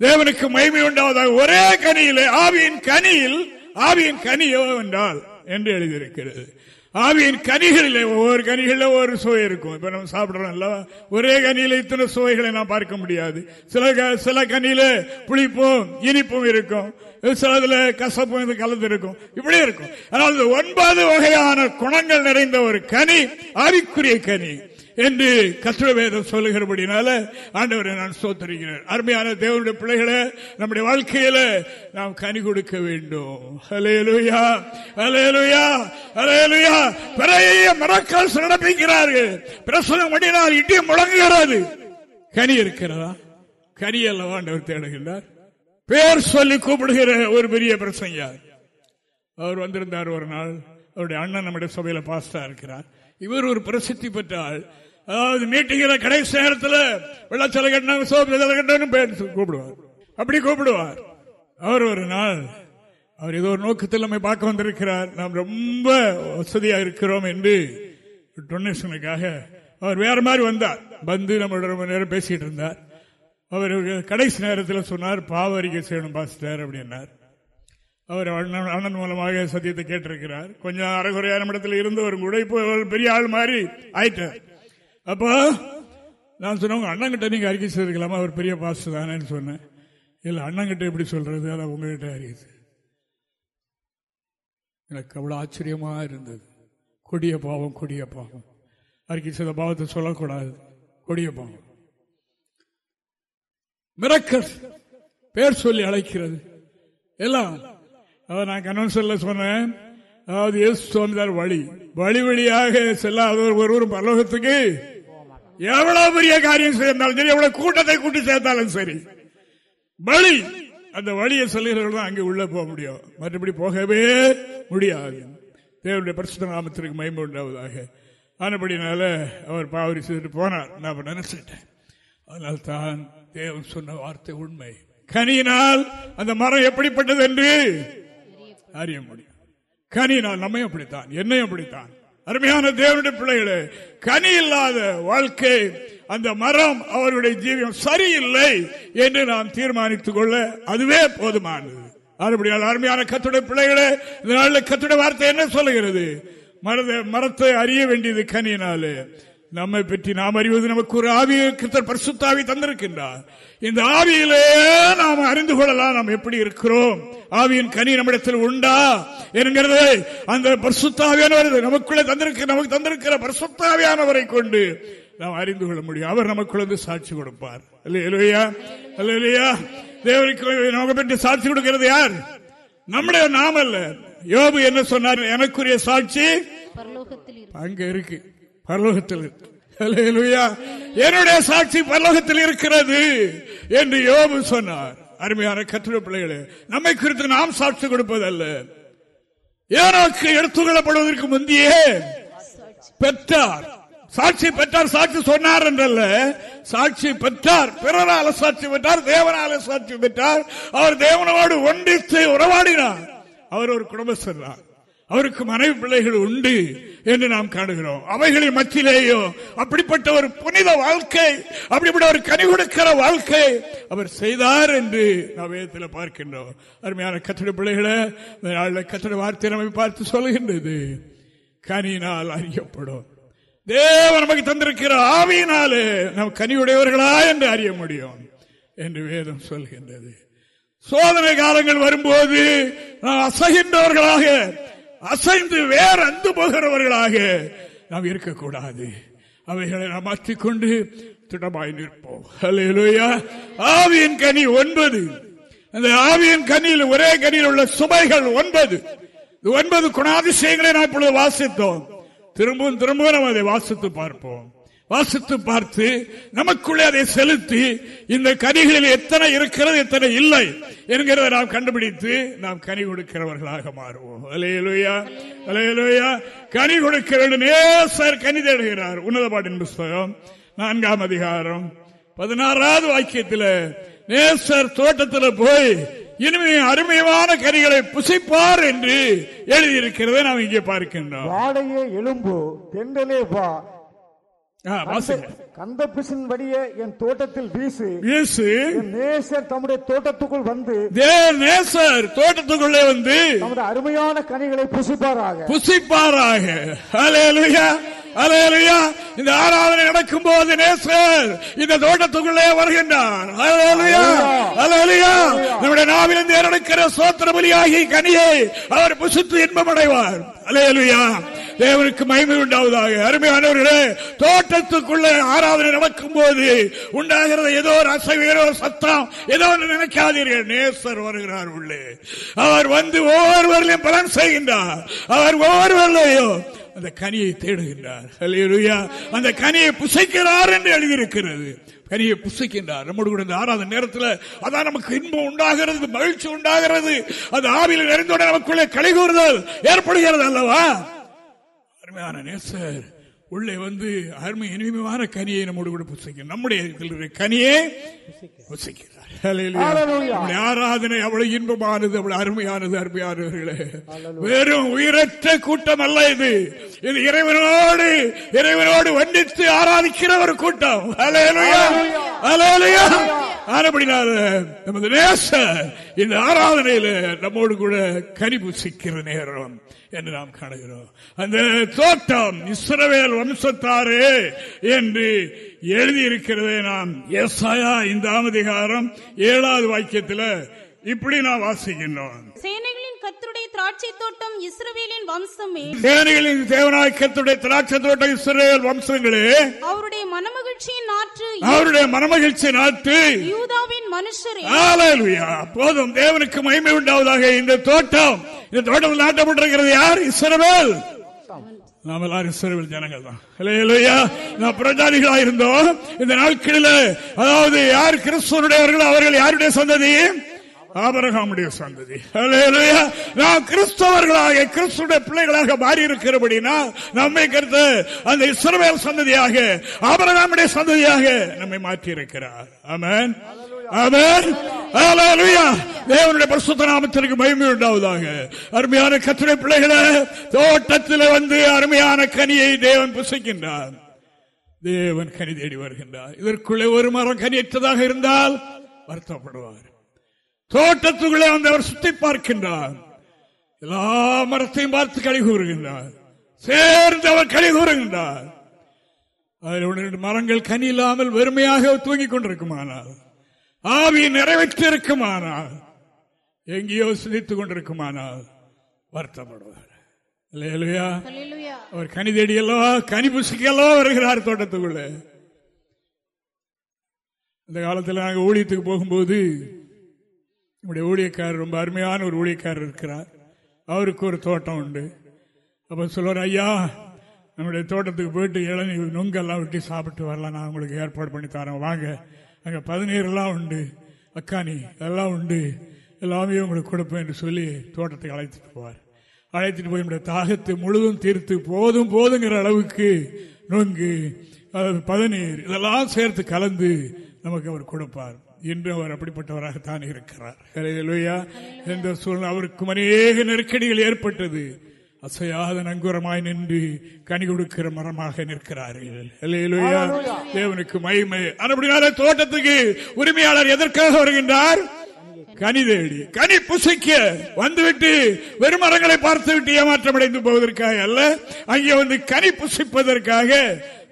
தேவனுக்கு மகிமை உண்டாவதாக ஒரே கனியில ஆவியின் கனியில் ஆவியின் கனியோ என்றால் என்று எழுதியிருக்கிறது. ஆவியின் கனிகளில் ஒவ்வொரு கனிகளில் ஒவ்வொரு சுவை இருக்கும். இப்ப நம்ம சாப்பிடுறோம் ஒரே கனியில இத்தனை சுவைகளை நான் பார்க்க முடியாது. சில சில கனியில புளிப்பும் இனிப்பும் இருக்கும். சிலதுல கசப்பும் இது கலந்து இருக்கும். இப்படியே இருக்கும். அதாவது ஒன்பது வகையான குணங்கள் நிறைந்த ஒரு கனி ஆவிக்குரிய கனி. என்று கத்திர வேதம் சொல்லுகிறபடினால ஆண்டவரை நான் சோத்தரிக்கிறேன் அருமையான தேவனுடைய பிள்ளைகளை நம்முடைய வாழ்க்கையில நாம் கனி கொடுக்க வேண்டும். அலையலுயா அலையலுயா அலையலுயா பிறைய மரக்கால் நடப்பிக்கிறார்கள் பிரசனம் பண்ணினால் இட்டி முழங்குகிறது. கனி இருக்கிறதா? கனி அல்லவா ஆண்டவர் தேடுகின்றார்? பேர் சொல்லி கூப்பிடுகிற ஒரு பெரிய பிரசங்கார் அவர் வந்திருந்தார் ஒரு நாள். அவருடைய அண்ணன் நம்முடைய சபையில பாஸ்டா இருக்கிறார். இவர் ஒரு பிரசித்தி பெற்றால் அதாவது மீட்டிங்கிற கடைசி நேரத்தில் வெள்ளச்சலை கட்டினாங்க சோப்பு கட்டணும் கூப்பிடுவார். அப்படி கூப்பிடுவார். அவர் ஒரு நாள் அவர் ஏதோ ஒரு நோக்கத்தில் நம்மை பார்க்க வந்திருக்கிறார். நாம் ரொம்ப வசதியாக இருக்கிறோம் என்று டொனேஷனுக்காக அவர் வேற மாதிரி வந்தார். வந்து நம்மளோட ரொம்ப நேரம் பேசிட்டு இருந்தார். அவர் கடைசி நேரத்தில் சொன்னார் பாவரிக்கை செய்யணும் பாஸ்டர் அப்படின்னார். அவர் அண்ணன் மூலமாக சத்தியத்தை கேட்டிருக்கிறார். கொஞ்சம் அரைகுறையான இடத்துல இருந்தவர் கூட இப்போ பெரிய ஆள் மாதிரி ஆயிட்டார். அப்போ நான் சொன்ன அண்ணன் கிட்ட நீங்க அறிக்கை செய்திருக்கலாமா? அவர் பெரிய பாஸ் தானேன்னு சொன்னேன். இல்ல அண்ணங்கிட்ட எப்படி சொல்றது? அதான் உங்ககிட்ட அறிக்கை எனக்கு அவ்வளவு ஆச்சரியமா இருந்தது. கொடிய பாவம் கொடிய பாவம். அறிக்கை செய்த பாவத்தை சொல்லக்கூடாது. கொடிய பாவம். மிரக்கர் பேர் சொல்லி அழைக்கிறது. எல்லாம் நான் கணவன் சொல்ல சொன்னேன் அதாவது இயேசு வழி. வழி வழியாக செல்லாதவர் ஒருவரும் பரலோகத்துக்கு எவ்வளவு பெரிய காரியம் சேர்ந்தாலும் சரி எவ்வளவு கூட்டத்தை கூட்டி சேர்த்தாலும் சரி. வழி அந்த வழியை சொல்லுகிறவர்கள் தான் அங்கே உள்ள போக முடியும். மற்றபடி போகவே முடியாது. தேவனுடைய பரிசுத்த நாமத்திற்கு மயம்பு உண்டாவதாக. ஆனபடினால அவர் பாவரி செய்துட்டு போனார். நான் நினைச்சிட்டேன். அதனால் தான் தேவன் சொன்ன வார்த்தை உண்மை. கனியினால் அந்த மரம் எப்படிப்பட்டது என்று அறிய முடியும். கனியினால் நம்மையும் அப்படித்தான் என்னையும் அப்படித்தான். அருமையான தேவனுடைய பிள்ளைகளே கனி இல்லாத வாழ்க்கை அந்த மரம் அவருடைய ஜீவியம் சரியில்லை என்று நாம் தீர்மானித்துக் கொள்ள அதுவே போதுமானது. அதுபடியால் அருமையான கத்துடைய பிள்ளைகளே இந்த நாளில் கத்துடைய வார்த்தை என்ன சொல்லுகிறது? மரத்தை அறிய வேண்டியது கனியினாலே. நம்மை பற்றி நாம் அறிவது நமக்கு ஒரு ஆவிய கிருத்தர் பரிசுத்தாவி தந்திருக்கின்றார். இந்த ஆவியிலே நாம் அறிந்து கொள்ளலாம் நாம் எப்படி இருக்கிறோம். ஆவியின் கனி நம்மிடத்தில் உண்டா என்கிறது அந்த பரிசுத்தாவியானவர் நமக்குள்ளே தந்திருக்க நமக்கு தந்திருக்கிற பரிசுத்தாவியானவரை கொண்டு நாம் அறிந்து கொள்ள முடியும். அவர் நமக்குள்ள சாட்சி கொடுப்பார். இல்லையா இல்லையா தேவனுக்கு நமக்கு பற்றி சாட்சி கொடுக்கிறது யார்? நம்முடைய நாம அல்ல யோபு என்ன சொன்னார்? எனக்குரிய சாட்சி அங்க இருக்கு. பரலோகத்தில் என்னுடைய சாட்சி பரலோகத்தில் இருக்கிறது என்று யோபு சொன்னார். அருமையான கற்றுட பிள்ளைகளே நம்மை குறித்து நாம் சாட்சி கொடுப்பதல்ல. ஏனோக்கு எடுத்துக்கொள்ளப்படுவதற்கு முந்தையே பெற்றார். சாட்சி பெற்றார் சாட்சி சொன்னார் என்றல்ல. சாட்சி பெற்றார் பிறரால சாட்சி பெற்றார் தேவனால சாட்சி பெற்றார். அவர் தேவனோடு ஒன்றித்து உறவாடினார். அவர் ஒரு குடும்பஸ்தர் அவருக்கு மனைவி பிள்ளைகள் உண்டு என்று நாம் காணுகிறோம். அவைகளின் மத்தியிலேயோ அப்படிப்பட்ட ஒரு புனித வாழ்க்கை அப்படிப்பட்ட ஒரு கனி கொடுக்கிற வாழ்க்கை அவர் செய்தார் என்று நாம் வேதத்தில் பார்க்கின்றோம். அருமையான கத்திட பிள்ளைகளை கத்திட வார்த்தை நம்மை பார்த்து சொல்கின்றது கனியினால் அறியப்படும். தேவ நமக்கு தந்திருக்கிற ஆவியினாலே நாம் கனியுடையவர்களா என்று அறிய முடியும் என்று வேதம் சொல்கின்றது. சோதனை காலங்கள் வரும்போது நாம் அசகின்றவர்களாக அசைந்து வேற அந்து போகிறவர்களாக நாம் இருக்கக்கூடாது. அவைகளை நாம் மாற்றிக்கொண்டு திடமாய் நிற்போம். ஆவியின் கனி ஒன்பது. அந்த ஆவியின் கனியில் ஒரே கனியில் உள்ள சுமைகள் ஒன்பது. ஒன்பது குணாதிசயங்களை நாம் இப்பொழுது வாசித்தோம். திரும்பவும் திரும்பவும் நாம் அதை வாசித்து பார்ப்போம். வாசித்து பார்த்து நமக்குள்ளே அதை செலுத்தி இந்த கனிகளில் எத்தனை இருக்கிறது எத்தனை இல்லை என்கிறத நாம் கண்டுபிடித்து நாம் கனி கொடுக்கிறவர்களாக மாறுவோம். அலையலுயா அலையலுயா கனி கொடுக்கிற நேசர் கனி தேடுகிறார். உன்னதபாட்டின் புஸ்தகம் நான்காம் அதிகாரம் பதினாறாவது வாக்கியத்தில் நேசர் தோட்டத்தில் போய் இனிமே அருமையான கனிகளை புசிப்பார் என்று எழுதியிருக்கிறதை நாம் இங்கே பார்க்கின்றோம். வாடையே எலும்பு தெண்டலே பா கந்த பிசின் வழிய என் தோட்டத்தில் வீசு என் நேசர் தம்முடைய தோட்டத்துக்குள் வந்து நேசர் தோட்டத்துக்குள்ளே வந்து தமது அருமையான கனிகளை புசிப்பாராக. புசிப்பாராக. ஹalleluya இந்த ஆராதனை நடக்கும் போது நேசர் இந்த தோட்டத்துக்குள்ளே வருகின்றார். ஹalleluya ஹalleluya நம்முடைய நாவிலிருந்து ஏறெடுக்கிற சோத்திர பலியாகி கனியை அவர் புசித்து இன்பம் அடைவார் ஹalleluya தேவனுக்கு மகிமை உண்டாவதாக. அருமையானவர்களே தோட்டத்துக்குள்ளே ஆராதனை நடக்கும் போது உண்டாகிறது ஏதோ ஒரு அசைவு ஏதோ சத்தம் ஏதோ ஒன்று நினைக்காதீர்கள். நேசர் வருகிறார் உள்ளே. அவர் வந்து ஒவ்வொருவர்களையும் பலன் செய்கின்றார். அவர் ஒவ்வொருவர்களையும் அந்த கனியை தேடுகின்றார். அந்த கனியை புசைக்கிறார் என்று எழுதியிருக்கிறது. கனியை புசிக்கின்றார். நம்மோடு கூட இந்த ஆறாவது நேரத்தில் அதான் நமக்கு இன்பம் உண்டாகிறது மகிழ்ச்சி உண்டாகிறது. அந்த ஆவியில் நிறைந்தோட நமக்குள்ளே கலைகூறுதல் ஏற்படுகிறது அல்லவா? அருமையான நேசர். உள்ளே வந்து அருமை இனிமையான கனியை நம்மோடு கூட புசிக்க நம்முடைய கனியை புசிக்கிறார். ஆராதனை அவ்வளவு இன்பமானது அவ்வளவு அருமையானது அருமையானவர்களே. வெறும் உயிரற்ற கூட்டம் அல்ல இது. இது இறைவனோடு இறைவனோடு வண்டித்து ஆராதிக்கிற ஒரு கூட்டம். ஹalleluya. ஹalleluya. ஆனபடினால நமது நேசர் இந்த ஆராதனையில நம்மோடு கூட கரிபூசிக்கிற நேரம் என்று நாம் காணுகிறோம். அந்த தோட்டம் இஸ்ரவேல் வம்சத்தாரே என்று எழுதியிருக்கிறதை நாம் ஏசாயா இந்த அதிகாரம் ஏழாவது வாக்கியத்தில் இப்படி நாம் வாசிக்கின்றோம். சேனைகளின் கர்த்தருடைய திராட்சை தோட்டம் இஸ்ரவேலின் வம்சமே. சேனைகளின் தேவநாயக்கத்துடைய திராட்சை தோட்டம் இஸ்ரவேல் வம்சங்களே. அவருடைய மனமகிழ்ச்சியின் நாற்று அவருடைய மனமகிழ்ச்சி நாட்டு யூதாவின் மனுஷரே. ஹalleluya. போதும் தேவனுக்கு மகிமை உண்டாவதாக இந்த தோட்டம். இந்த தோட்டத்தில் நாட்டப்பட்டிருக்கிறது யார்? இஸ்ரவேல். நாம் எல்லாரும் இஸ்ரவேல் ஜனங்கள் தான். ஹalleluya. நாம் பிரஜாதிகளாக இருந்தோம். இந்த நாட்களில் அதாவது யார் கிறிஸ்துவனுடையவர்கள் அவர்கள் யாருடைய சந்ததி ஆபரகாமுடைய சந்ததி. நாம் கிறிஸ்தவர்களாக கிறிஸ்துடைய பிள்ளைகளாக மாறி இருக்கிறபடினா நம்மை கருத்து அந்த இஸ்ரவேல் சந்ததியாக ஆபரகாமுடைய சந்ததியாக நம்மை மாற்றி இருக்கிறார் ஆமென். தேவனுடைய பரிசுத்த நாமத்திற்கு மகிமை உண்டாவதாக. அருமையான கத்திரை பிள்ளைகளை தோட்டத்தில் வந்து அருமையான கனியை தேவன் புசிக்கின்றார். தேவன் கனி தேடி வருகின்றார். இதற்குள்ளே ஒரு மரம் கனியற்றதாக இருந்தால் வருத்தப்படுவார். தோட்டத்துக்குள்ளே வந்து அவர் சுத்தி பார்க்கின்றார். எல்லா மரத்தையும் பார்த்து கழி கூறுகின்றார். சேர்ந்து அவர் கழி கூறுகின்றார். அதில் ஒன்று மரங்கள் கனி இல்லாமல் வெறுமையாக தூங்கிக் கொண்டிருக்குமானால் ஆவி நிறைவேற்றிருக்குமானால் எங்கேயோ சிந்தித்துக் கொண்டிருக்குமானால் வருத்தப்படுவார். இல்லையா அவர் கனி தேடி அல்லவா கனி புசிக்க அல்லவா வருகிறார் தோட்டத்துக்குள்ள. இந்த காலத்தில் நாங்கள் ஊழியத்துக்கு போகும்போது நம்முடைய ஊழியக்காரர் ரொம்ப அருமையான ஒரு ஊழியக்காரர் இருக்கிறார். அவருக்கு ஒரு தோட்டம் உண்டு. அப்போ சொல்லுவார் ஐயா நம்முடைய தோட்டத்துக்கு போயிட்டு இளநீ நுங்கெல்லாம் விட்டு சாப்பிட்டு வரலாம். நான் உங்களுக்கு ஏற்பாடு பண்ணி தரேன். வாங்க. அங்கே பதினீரெல்லாம் உண்டு. அக்கானி எல்லாம் உண்டு. எல்லாமே உங்களுக்கு கொடுப்பேன் என்று சொல்லி தோட்டத்துக்கு அழைத்துட்டு போவார். அழைத்துட்டு போய் நம்முடைய தாகத்தை முழுதும் தீர்த்து போதும் போதுங்கிற அளவுக்கு நொங்கு அதாவது பதநீர் இதெல்லாம் சேர்த்து கலந்து நமக்கு அவர் கொடுப்பார். இன்று அவர் அப்படிப்பட்டவராகத்தான் இருக்கிறார். என்ற சூழ்நிலை அவருக்கு அநேக நெருக்கடிகள் ஏற்பட்டது. அசையாத நங்குரமாய் நின்று கனி கொடுக்கிற மரமாக நிற்கிறார்கள். தேவனுக்கு மகிமை. அப்படினால தோட்டத்துக்கு உரிமையாளர் எதற்காக வருகின்றார்? கனி தேடி கனி புசிக்க வந்துவிட்டு வெறும் மரங்களை பார்த்து விட்டு ஏமாற்றம் அடைந்து போவதற்காக அல்ல அங்கே வந்து கனி புசிப்பதற்காக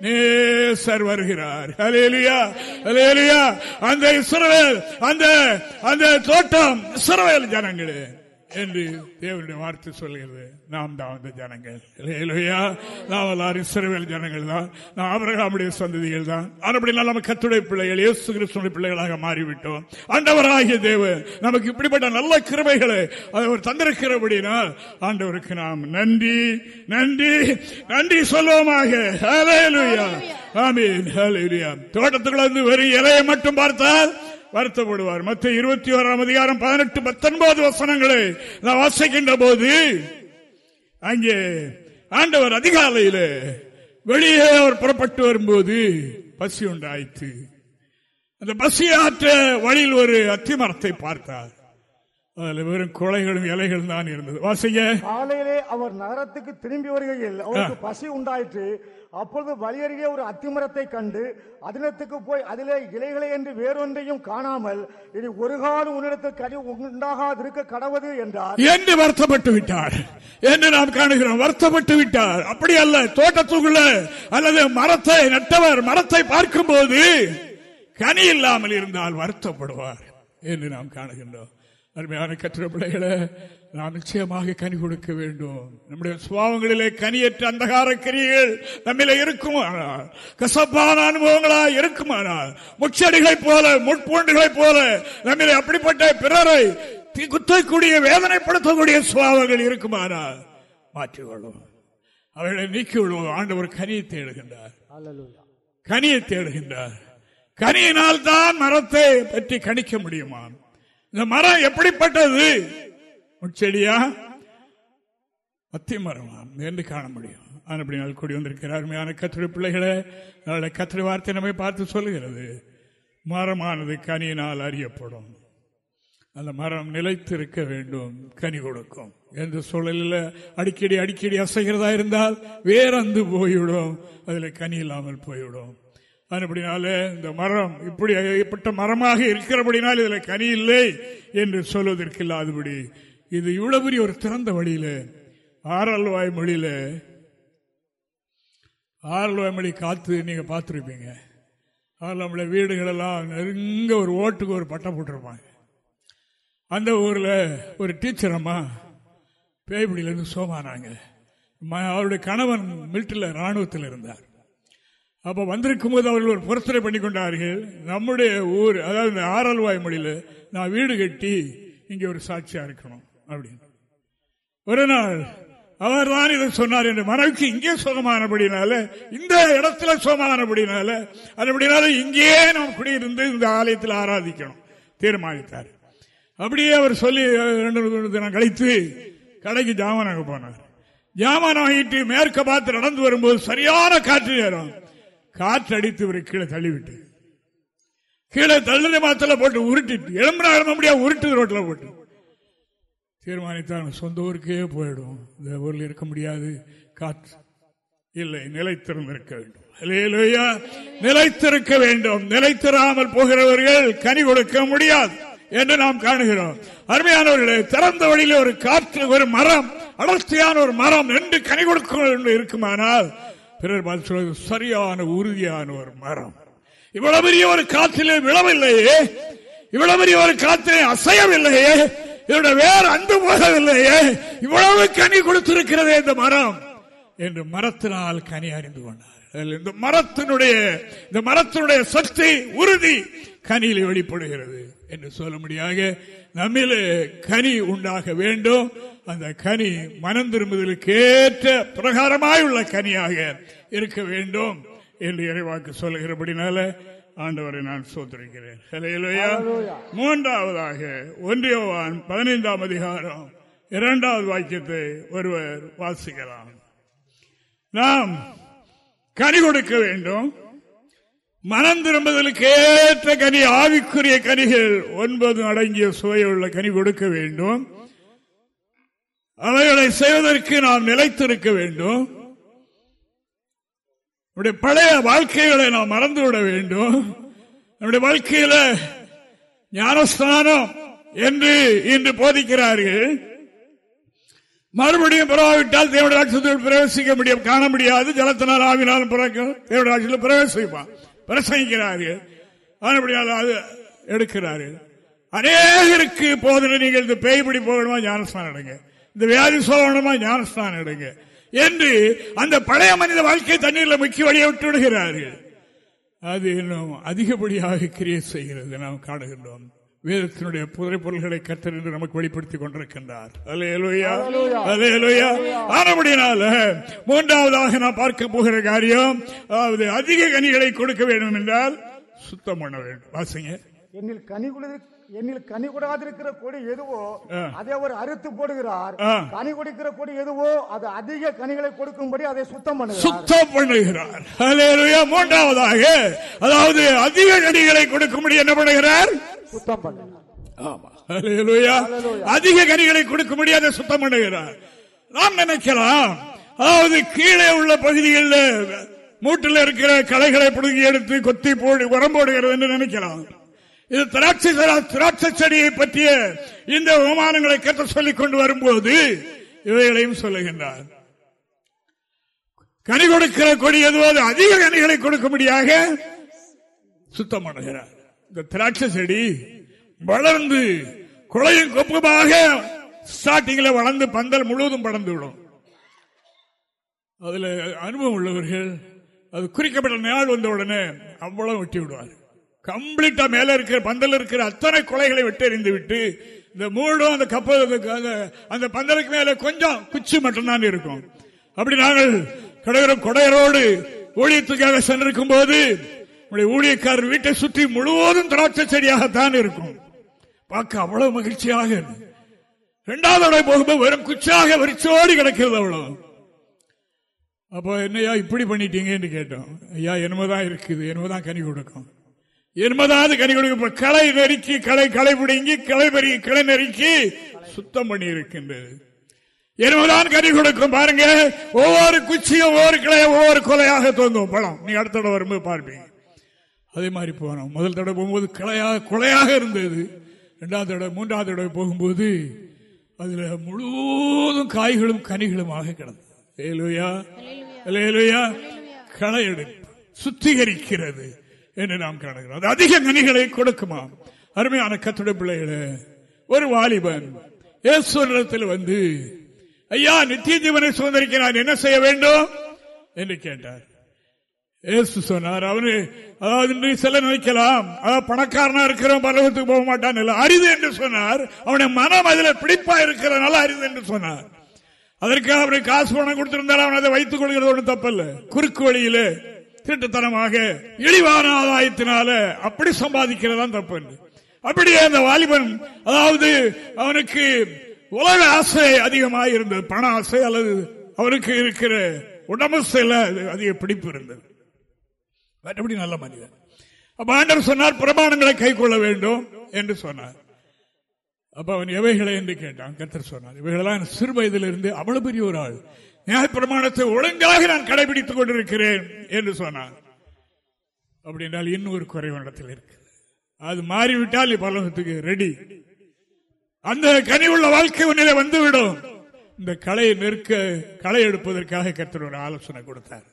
நேசர் வருகிறார். அலேலியா அலேலியா அந்த இஸ்ரவேல் அந்த அந்த தோட்டம் இஸ்ரவேல் ஜனங்களே. என்று தேவனுடைய வார்த்தை சொல்கிறது. நாம் தான் அந்த ஜனங்கள். ஹalleluya. நாம் எல்லாரும் இஸ்ரவேல் ஜனங்கள் தான் நாம் அவர்களுடைய சந்ததிகள் தான் ஆனபடினால் நம்ம கத்துடைய பிள்ளைகள் இயேசு கிறிஸ்துடைய பிள்ளைகளாக மாறிவிட்டோம். ஆண்டவராகிய தேவன் நமக்கு இப்படிப்பட்ட நல்ல கிருபைகளை அவர் தந்திருக்கிறபடினால் ஆண்டவருக்கு நாம் நன்றி நன்றி நன்றி சொல்லுவோமாக. தோட்டத்துக்குள்ள வந்து வெறும் இலையை மட்டும் பார்த்தால் வருத்தப்படுவார். மற்ற இருபத்தி ஓராம் அதிகாரம் பதினெட்டு பத்தொன்பது வசனங்களை நான் வாசிக்கின்ற போது அங்கே ஆண்டவர் அதிகாலையில் வெளியே அவர் புறப்பட்டு வரும்போது பசி உண்டாயிற்று. அந்த பசி ஆற்ற வழியில் ஒரு அத்திமரத்தை பார்த்தார். அதுல வெறும் குலைகளும் இலைகளும் தான் இருந்தது. வாசிங்க காலையிலே அவர் நகரத்துக்கு திரும்பி வருகையில் அவருக்கு பசி உண்டாயிற்று. அப்பொழுது வழியருகே ஒரு அத்திமரத்தை கண்டு அதினத்துக்கு போய் அதிலே இலைகளை என்று வேறொன்றையும் காணாமல் இனி ஒரு காலம் உன்னிடத்தில் கனி உண்டாகாதிருக்க கடவது என்றார். என்று வருத்தப்பட்டு விட்டார். என்று நாம் காணுகிறோம். வருத்தப்பட்டு விட்டார். அப்படி அல்ல. தோட்டத்துக்குள்ள அல்லது மரத்தை நட்டவர் மரத்தை பார்க்கும்போது கனி இல்லாமல் இருந்தால் வருத்தப்படுவார் என்று நாம் காணுகின்றோம். அருமையான பிள்ளைகளை நாம் நிச்சயமாக கனி கொடுக்க வேண்டும். நம்முடைய சுவாவங்களிலே கனியற்ற அந்தகார கிரிகள் நம்மில இருக்குமானால் கசப்பான அனுபவங்களா இருக்குமானால் முச்செடிகளைப் போல முட்பூண்டுகளைப் போல நம்மிலே அப்படிப்பட்ட பிறரை குத்தக்கூடிய வேதனைப்படுத்தக்கூடிய சுவாவங்கள் இருக்குமானால் மாற்றிக்கொள்வோம். அவைகளை நீக்கி விடுவோம் ஆண்டவர் கனியை தேடுகின்றார். கனியை தேடுகின்றார். கனியினால் தான் மரத்தை பற்றி கணிக்க முடியுமா இந்த மரம் எப்படிப்பட்டது? முச்செடியா மத்திய மரமாம் என்று காண முடியும். அப்படினால் கூடி வந்திருக்கிறார். அருமையான கத்திரி பிள்ளைகளை அதனுடைய கத்திரி வார்த்தை நம்மை பார்த்து சொல்லுகிறது. மரமானது கனியினால் அறியப்படும். அந்த மரம் நிலைத்திருக்க வேண்டும் கனி கொடுக்கும். எந்த சூழலில் அடிக்கடி அடிக்கடி அசைகிறதா இருந்தால் வேறந்து போய்விடும். அதில் கனி இல்லாமல் போய்விடும். அதுபடினால இந்த மரம் இப்படி இப்பட்ட மரமாக இருக்கிறபடினால் இதுல கனி இல்லை என்று சொல்வதற்கு இல்லாதபடி இது இவ்வளவு பெரிய ஒரு திறந்த வழியில ஆரல்வாய் மொழியில ஆரல்வாய் மொழி காத்து நீங்க பார்த்துருப்பீங்க. அதில் நம்மள வீடுகளெல்லாம் நெருங்க ஒரு ஓட்டுக்கு ஒரு பட்டம் போட்டிருப்பாங்க. அந்த ஊரில் ஒரு டீச்சர் அம்மா பேய்பிடியிலேருந்து சோமானாங்க. ம- அவருடைய கணவன் மில்ட்டில் ராணுவத்தில் இருந்தார். அப்ப வந்திருக்கும் போது அவர்கள் ஒரு பொருத்தனை பண்ணி கொண்டார்கள். நம்முடைய ஊர் அதாவது இந்த ஆரல்வாய் மொழியில நான் வீடு கட்டி இங்க ஒரு சாட்சியா இருக்கணும் அப்படின்னு. ஒரு நாள் அவர் தான் இதை சொன்னார் என்று மனைவிக்கு இங்கே சுகமானபடினால இந்த இடத்துல சுகமானபடினால அதுபடினால இங்கேயே நாம் குடியிருந்து இந்த ஆலயத்தில் ஆராதிக்கணும். தீர்மானித்தார். அப்படியே அவர் சொல்லி ரெண்டு மூணு தினம் கழித்து கடைக்கு ஜாமானாக போனார். ஜாமான் வாங்கிட்டு மேற்க பார்த்து நடந்து வரும்போது சரியான காற்று நேரம். காற்று அடித்து இவரை கீழே தள்ளிவிட்டு. கீழே தள்ளுற மாத்திர போட்டு உருட்டிட்டு எலும்புற எழும்ப முடியாது உருட்டு ரோட்டில் போட்டு. தீர்மானித்தான் சொந்த ஊருக்கே போயிடும். இந்த ஊரில் இருக்க முடியாது. காற்று இல்லை நிலைத்திருந்திருக்க வேண்டும். அல்லேலூயா. நிலைத்திருக்க வேண்டும். நிலைத்திராமல் போகிறவர்கள் கனி கொடுக்க முடியாது என்று நாம் காணுகிறோம். அருமையானவர்களே திறந்த வழியில ஒரு காற்று ஒரு மரம் அடர்த்தியான ஒரு மரம் என்று கனி கொடுக்க இருக்குமானால் பிறர் பார்த்து சொல்வது சரியான உறுதியான ஒரு மரம். இவ்வளவு பெரிய ஒரு காற்றிலே விழவில்லையே. இவ்வளவு பெரிய ஒரு காற்றிலே அசையவில்லையே. இதோட வேறு அன்பு போகவில்லையே. இவ்வளவு கனி கொடுத்திருக்கிறதே இந்த மரம். என்று மரத்தினால் கனி அறிந்து கொண்டார். அதில் இந்த மரத்தினுடைய இந்த மரத்தினுடைய சக்தி உறுதி கனியில் வெளிப்படுகிறது. என்று சொல்ல முடியாத நம்மிலே கனி உண்டாக வேண்டும். அந்த கனி மனம் திரும்புதலுக்கு ஏற்ற பிரகாரமாய் உள்ள கனியாக இருக்க வேண்டும் என்று இறைவாக்கு சொல்லுகிறபடினால ஆண்டவரை நான் சோதரிக்கிறேன். மூன்றாவதாக ஒன்றியவான் பதினைந்தாம் அதிகாரம் இரண்டாவது வாக்கியத்தை ஒருவர் வாசிக்கலாம். நாம் கனி கொடுக்க வேண்டும். மனம் திரும்புதலுக்கு ஏற்ற கனி ஆவிக்குரிய கனிகள் ஒன்பது அடங்கிய சுவையுள்ள கனி கொடுக்க வேண்டும். அவைகளை செய்வதற்கு நாம் நிலைத்திருக்க வேண்டும். நம்முடைய பழைய வாழ்க்கைகளை நாம் மறந்துவிட வேண்டும். நம்முடைய வாழ்க்கையில ஞானஸ்தானம் என்று இன்று போதிக்கிறார்கள். மறுபடியும் பிறவாவிட்டால் தேவடைய ராட்சத்தில் பிரவேசிக்க முடியும் காண முடியாது. ஜலத்தினால் ஆவினாலும் பிறக்கும். தேவடைய ராட்சத்தில் பிரவேசிப்பான். பிரசங்கிக்கிறார்கள். மறுபடியால் அது எடுக்கிறார்கள். அநேகருக்கு போதில் நீங்கள் இந்த பேய்பிடி போகணுமா? ஞானஸ்தானம் எடுங்க. இந்த வியாதி சோழணுமா ஞானஸ்தானம் எடுங்க. என்று அந்த பழைய மனித வாழ்க்கை தண்ணீர்ல முக்கி வழியை விட்டு விடுகிறார்கள். அது இன்னும் அதிகப்படியாக கிரியை செய்கிறது. நாம் காணுகின்றோம். வேதத்தினுடைய புதிரை பொருள்களை கத்தர் என்று நமக்கு வெளிப்படுத்திக் கொண்டிருக்கின்றார். ஆனபடியினால மூன்றாவதாக நாம் பார்க்க போகிற காரியம் அதாவது அதிக கனிகளை கொடுக்க வேண்டும் என்றால் சுத்தம் பண்ண வேண்டும். வாசிங்க. என்னில் கனி என்னில் கனி கொடாதிருக்கிற கொடி எதுவோ. அதை அவர் அறுத்து போடுகிறார். கனி கொடுக்கிற கொடி எதுவோ அது அதிக கனிகளை கொடுக்கும்படி அதை சுத்தம் பண்ணுகிறார். சுத்தம் பண்ணுகிறார். மூன்றாவதாக அதாவது அதிக கனிகளை கொடுக்கும்படி என்ன பண்ணுகிறார்? சுத்தம் பண்ணுகிறார். அதிக கனிகளை கொடுக்க முடியாத சுத்தம் பண்ணுகிறார். நாம் நினைக்கலாம் அதாவது கீழே உள்ள பகுதிகளில் மூட்டில் இருக்கிற களைகளை புடுங்கி எடுத்து கொத்தி போடு உரம் போடுகிறது என்று நினைக்கலாம். இது திராட்சை திராட்சை செடியை பற்றிய இந்த விமானங்களை கேட்ட சொல்லிக் கொண்டு வரும்போது இவைகளையும் சொல்லுகின்றார். கனி கொடுக்கிற கொடி எதுவாது அதிக கனிகளை கொடுக்கும்படியாக சுத்தம் பண்ணுகிறார் இந்த திராட்சை செடி வளர்ந்து குழையும் கொப்பமாக ஸ்டார்டிங்ல வளர்ந்து பந்தல் முழுவதும் படர்ந்து விடும். அதுல அனுபவம் உள்ளவர்கள் அது குறிக்கப்பட்ட நாள் வந்த உடனே அவ்வளவு வெட்டி விடுவார் கம்ப்ளீட்டா மேல இருக்கிற பந்தல் இருக்கிற அத்தனை கொலைகளை விட்டு விட்டு இந்த மூடும் அந்த கப்பல் அந்த பந்தலுக்கு மேல கொஞ்சம் குச்சி மட்டும்தான் இருக்கும். அப்படி நாங்கள் கடையரும் கொடையரோடு ஊழியத்துக்காக சென்றிருக்கும் போது ஊழியக்காரர் வீட்டை சுற்றி முழுவதும் திராட்சை செடியாகத்தான் இருக்கும். பார்க்க அவ்வளவு மகிழ்ச்சியாக இரண்டாவது போகும்போது வெறும் குச்சாக வரிச்சோடி கிடக்கிறது அவ்வளவு. அப்போ என்னையா இப்படி பண்ணிட்டீங்கன்னு கேட்டோம். ஐயா என்னமோதான் இருக்குது என்னமோதான் கனி கொடுக்கும்? என்னமோதாவது கனி கொடுக்கும்? களை நெருக்கி களை களை பிடுங்கி களை பெருகி கிளை நெருக்கி சுத்தம் பண்ணி இருக்கின்றது என்னமோதான் கனி கொடுக்கும் பாருங்க? ஒவ்வொரு குச்சியும் ஒவ்வொரு கிளைய ஒவ்வொரு கொலையாக தோங்கும் பழம் நீ அடுத்த தடவை வரும்போது பார்ப்பீங்க அதே மாதிரி போனோம். முதல் தடவை போகும்போது கிளையாக கொலையாக இருந்தது. இரண்டாவது தடவை மூன்றாவது தடவை போகும்போது அதுல முழுவதும் காய்களும் கனிகளுமாக கிடந்தது. களை எடுப்பு சுத்திகரிக்கிறது. என்று நாம் காணுகிறோம். அதிக கனிகளை கொடுக்குமா? அருமையான கத்துடைய பிள்ளைகளே ஒரு வாலிபன் ஏஸ்வரத்தில் வந்து ஐயா நித்திய ஜீவனை சுதந்திரிக்க நான் என்ன செய்ய வேண்டும்? என்று கேட்டார். ஏசு சொன்னார் அவனு அதாவது செல்ல நினைக்கலாம் பணக்காரனா இருக்கிறவன் பரலகத்துக்கு போக மாட்டான் இல்லை. அரிது என்று சொன்னார். அவனை மனம் அதில் பிடிப்பா இருக்கிறனால அரிது என்று சொன்னார். அதற்காக அவனுக்கு காசு பணம் கொடுத்திருந்தாலும் அவன் அதை வைத்துக் கொள்கிறது ஒன்றும் தப்பல்ல குறுக்கு வழியிலே திட்டத்தனமாக இழிவான ஆதாயத்தினால அப்படி சம்பாதிக்கிறதா தப்பு அப்படியே அந்த வாலிபன் அதாவது அவனுக்கு உலக ஆசை அதிகமாக இருந்தது. பண ஆசை அல்லது அவனுக்கு இருக்கிற உடம்பு அதிக பிடிப்பு இருந்தது. மற்றபடி நல்ல மனிதன். அப்ப ஆண்டவர் சொன்னார் பிரமாணங்களை கை கொள்ள வேண்டும் என்று சொன்னார். அப்ப அவன் எவைகளை என்று கேட்டான். கத்தர் சொன்னார் இவைகளெல்லாம் சிறு வயதிலிருந்து அவ்வளவு பெரிய ஒரு ஆள். நியாய பிரமாணத்தை ஒழுங்காக நான் கடைபிடித்துக் கொண்டிருக்கிறேன் என்று சொன்னான். அப்படி என்றால் இன்னும் ஒரு குறைவனத்தில் இருக்கு அது மாறிவிட்டால் பலகத்துக்கு ரெடி அந்த கனி உள்ள வாழ்க்கை ஒன்றிலே வந்துவிடும். இந்த களை நெருக்க களை எடுப்பதற்காக கத்தர் ஒரு ஆலோசனை கொடுத்தார்.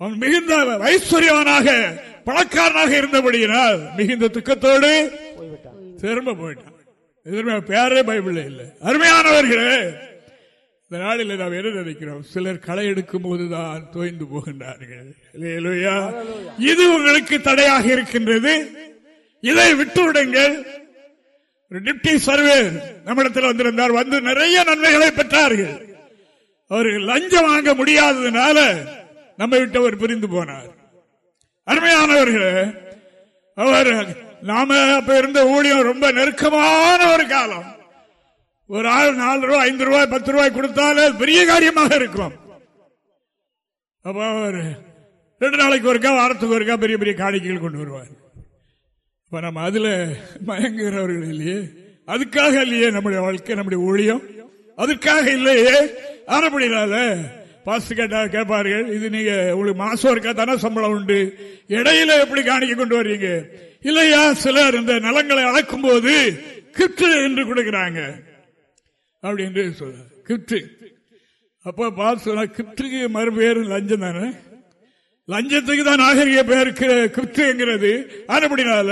அவன் மிகுந்த ஐஸ்வர்யவனாக பணக்காரனாக இருந்தபடியினால் மிகுந்த துக்கத்தோடு திரும்ப போயிட்டான். பேரே பைபிள் இல்லை. அருமையானவர்களே இந்த நாளில் நாம் என்ன நினைக்கிறோம்? சிலர் களை எடுக்கும் போதுதான் தோய்ந்து போகின்றார்கள். இது உங்களுக்கு தடையாக இருக்கின்றது. இதை விட்டு விடுங்கள். டிப்டி சர்வேர் நம்மிடத்தில் வந்திருந்தார். வந்து நிறைய நன்மைகளை பெற்றார்கள். அவர்கள் லஞ்சம் வாங்க முடியாததுனால நம்மை விட்டு அவர் பிரிந்து போனார். அருமையானவர்கள் அவர் நாம அப்ப இருந்த ஊழியம் ரொம்ப நெருக்கமான ஒரு காலம். ஒரு ஆள் நாலு ரூபாய் ஐந்து ரூபாய் பத்து ரூபாய் கொடுத்தாலே பெரிய காரியமாக இருக்கும். அப்ப ஒரு ரெண்டு நாளைக்கு ஒருக்கா வாரத்துக்கு ஒருக்கா பெரிய பெரிய காணிக்கைகள் கொண்டு வருவார். இப்ப நம்ம அதுல மயங்குகிறவர்கள் இல்லையே. அதுக்காக இல்லையே நம்முடைய வாழ்க்கை நம்முடைய ஊழியம். அதுக்காக இல்லையே. ஆனப்படினால பாஸ்ட் கேட்டா கேட்பார்கள் இது நீங்க உங்களுக்கு மாசம் இருக்கா தானே சம்பளம் உண்டு. இடையில எப்படி காணிக்க கொண்டு வர்றீங்க? இல்லையா? சிலர் இந்த நலங்களை அளக்கும் போது கிப்டு என்று கொடுக்கிறாங்க. அப்படி என்று சொல்ற கிப்டு அப்ப பார்த்து சொன்ன கிப்டிக்கு மறுபேர் லஞ்சம் தானே? லஞ்சத்துக்கு தான் நாகரிக பேருக்கு கிப்டுங்கிறது அதுபடினால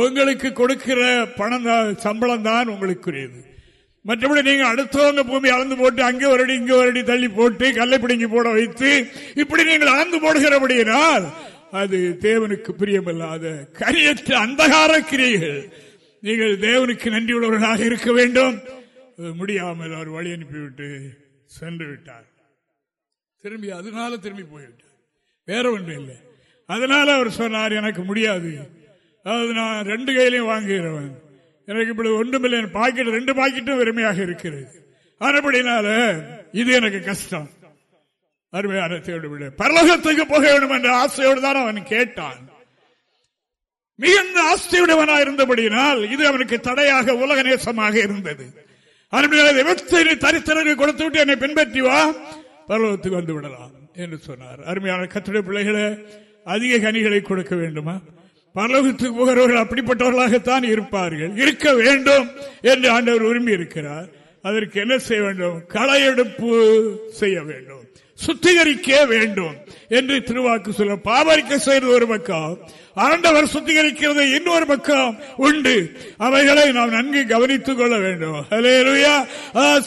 உங்களுக்கு கொடுக்கிற பணம் தான் சம்பளம் தான் உங்களுக்குரியது. மற்றபடி நீங்க அடுத்தவங்க பூமி அளந்து போட்டு அங்கே ஒரு அடி இங்கே ஒரு அடி தள்ளி போட்டு கல்லை பிடிங்கி போட வைத்து இப்படி நீங்கள் அளந்து போடுகிறபடியினால் அது தேவனுக்கு பிரியமில்லாத கரியற்ற அந்தகார கிரியைகள். நீங்கள் தேவனுக்கு நன்றி உள்ளவர்களாக இருக்க வேண்டும். முடியாமல் அவர் வழி அனுப்பிவிட்டு சென்று விட்டார். திரும்பி அதனால திரும்பி போய்விட்டார். வேற ஒன்றும் இல்லை. அதனால அவர் சொன்னார் எனக்கு முடியாது. அதாவது நான் ரெண்டு கையிலையும் வாங்குகிறவன். எனக்கு இப்படி ஒன்றுமில்லை பாக்கெட் ரெண்டு பாக்கெட்டும் வெறுமையாக இருக்கிறது. அதுபடினால இது எனக்கு கஷ்டம். அருமையான தேவையில்லை பரலோகத்துக்கு போக வேண்டும் என்ற ஆசையோடு தான் அவன் கேட்டான். மிகுந்த ஆஸ்தியுடையவனாக இருந்தபடியினால் இது அவனுக்கு தடையாக உலக நேசமாக இருந்தது. தரித்திரர்கள் கொடுத்து விட்டு என்னை பின்பற்றி வா. பருவத்துக்கு வந்து விடலாம் என்று சொன்னார். அருமையான கத்துடைய பிள்ளைகளை அதிக கனிகளை கொடுக்க வேண்டுமா? பரலோகத்துக்கு போகிறவர்கள் அப்படிப்பட்டவர்களாகத்தான் இருப்பார்கள். இருக்க வேண்டும் என்று ஆண்டவர் விரும்பி இருக்கிறார் அதற்கு என்ன செய்ய வேண்டும்? களையெடுப்பு செய்ய வேண்டும். சுத்திகரிக்க வேண்டும் என்று திருவாக்கு சொல்ல பாவரிக்க செய்வது ஒரு பக்கம் ஆண்டவர் சுத்திகரிக்கிறது இன்னொரு பக்கம் உண்டு. அவைகளை நாம் நன்கு கவனித்துக் கொள்ள வேண்டும்.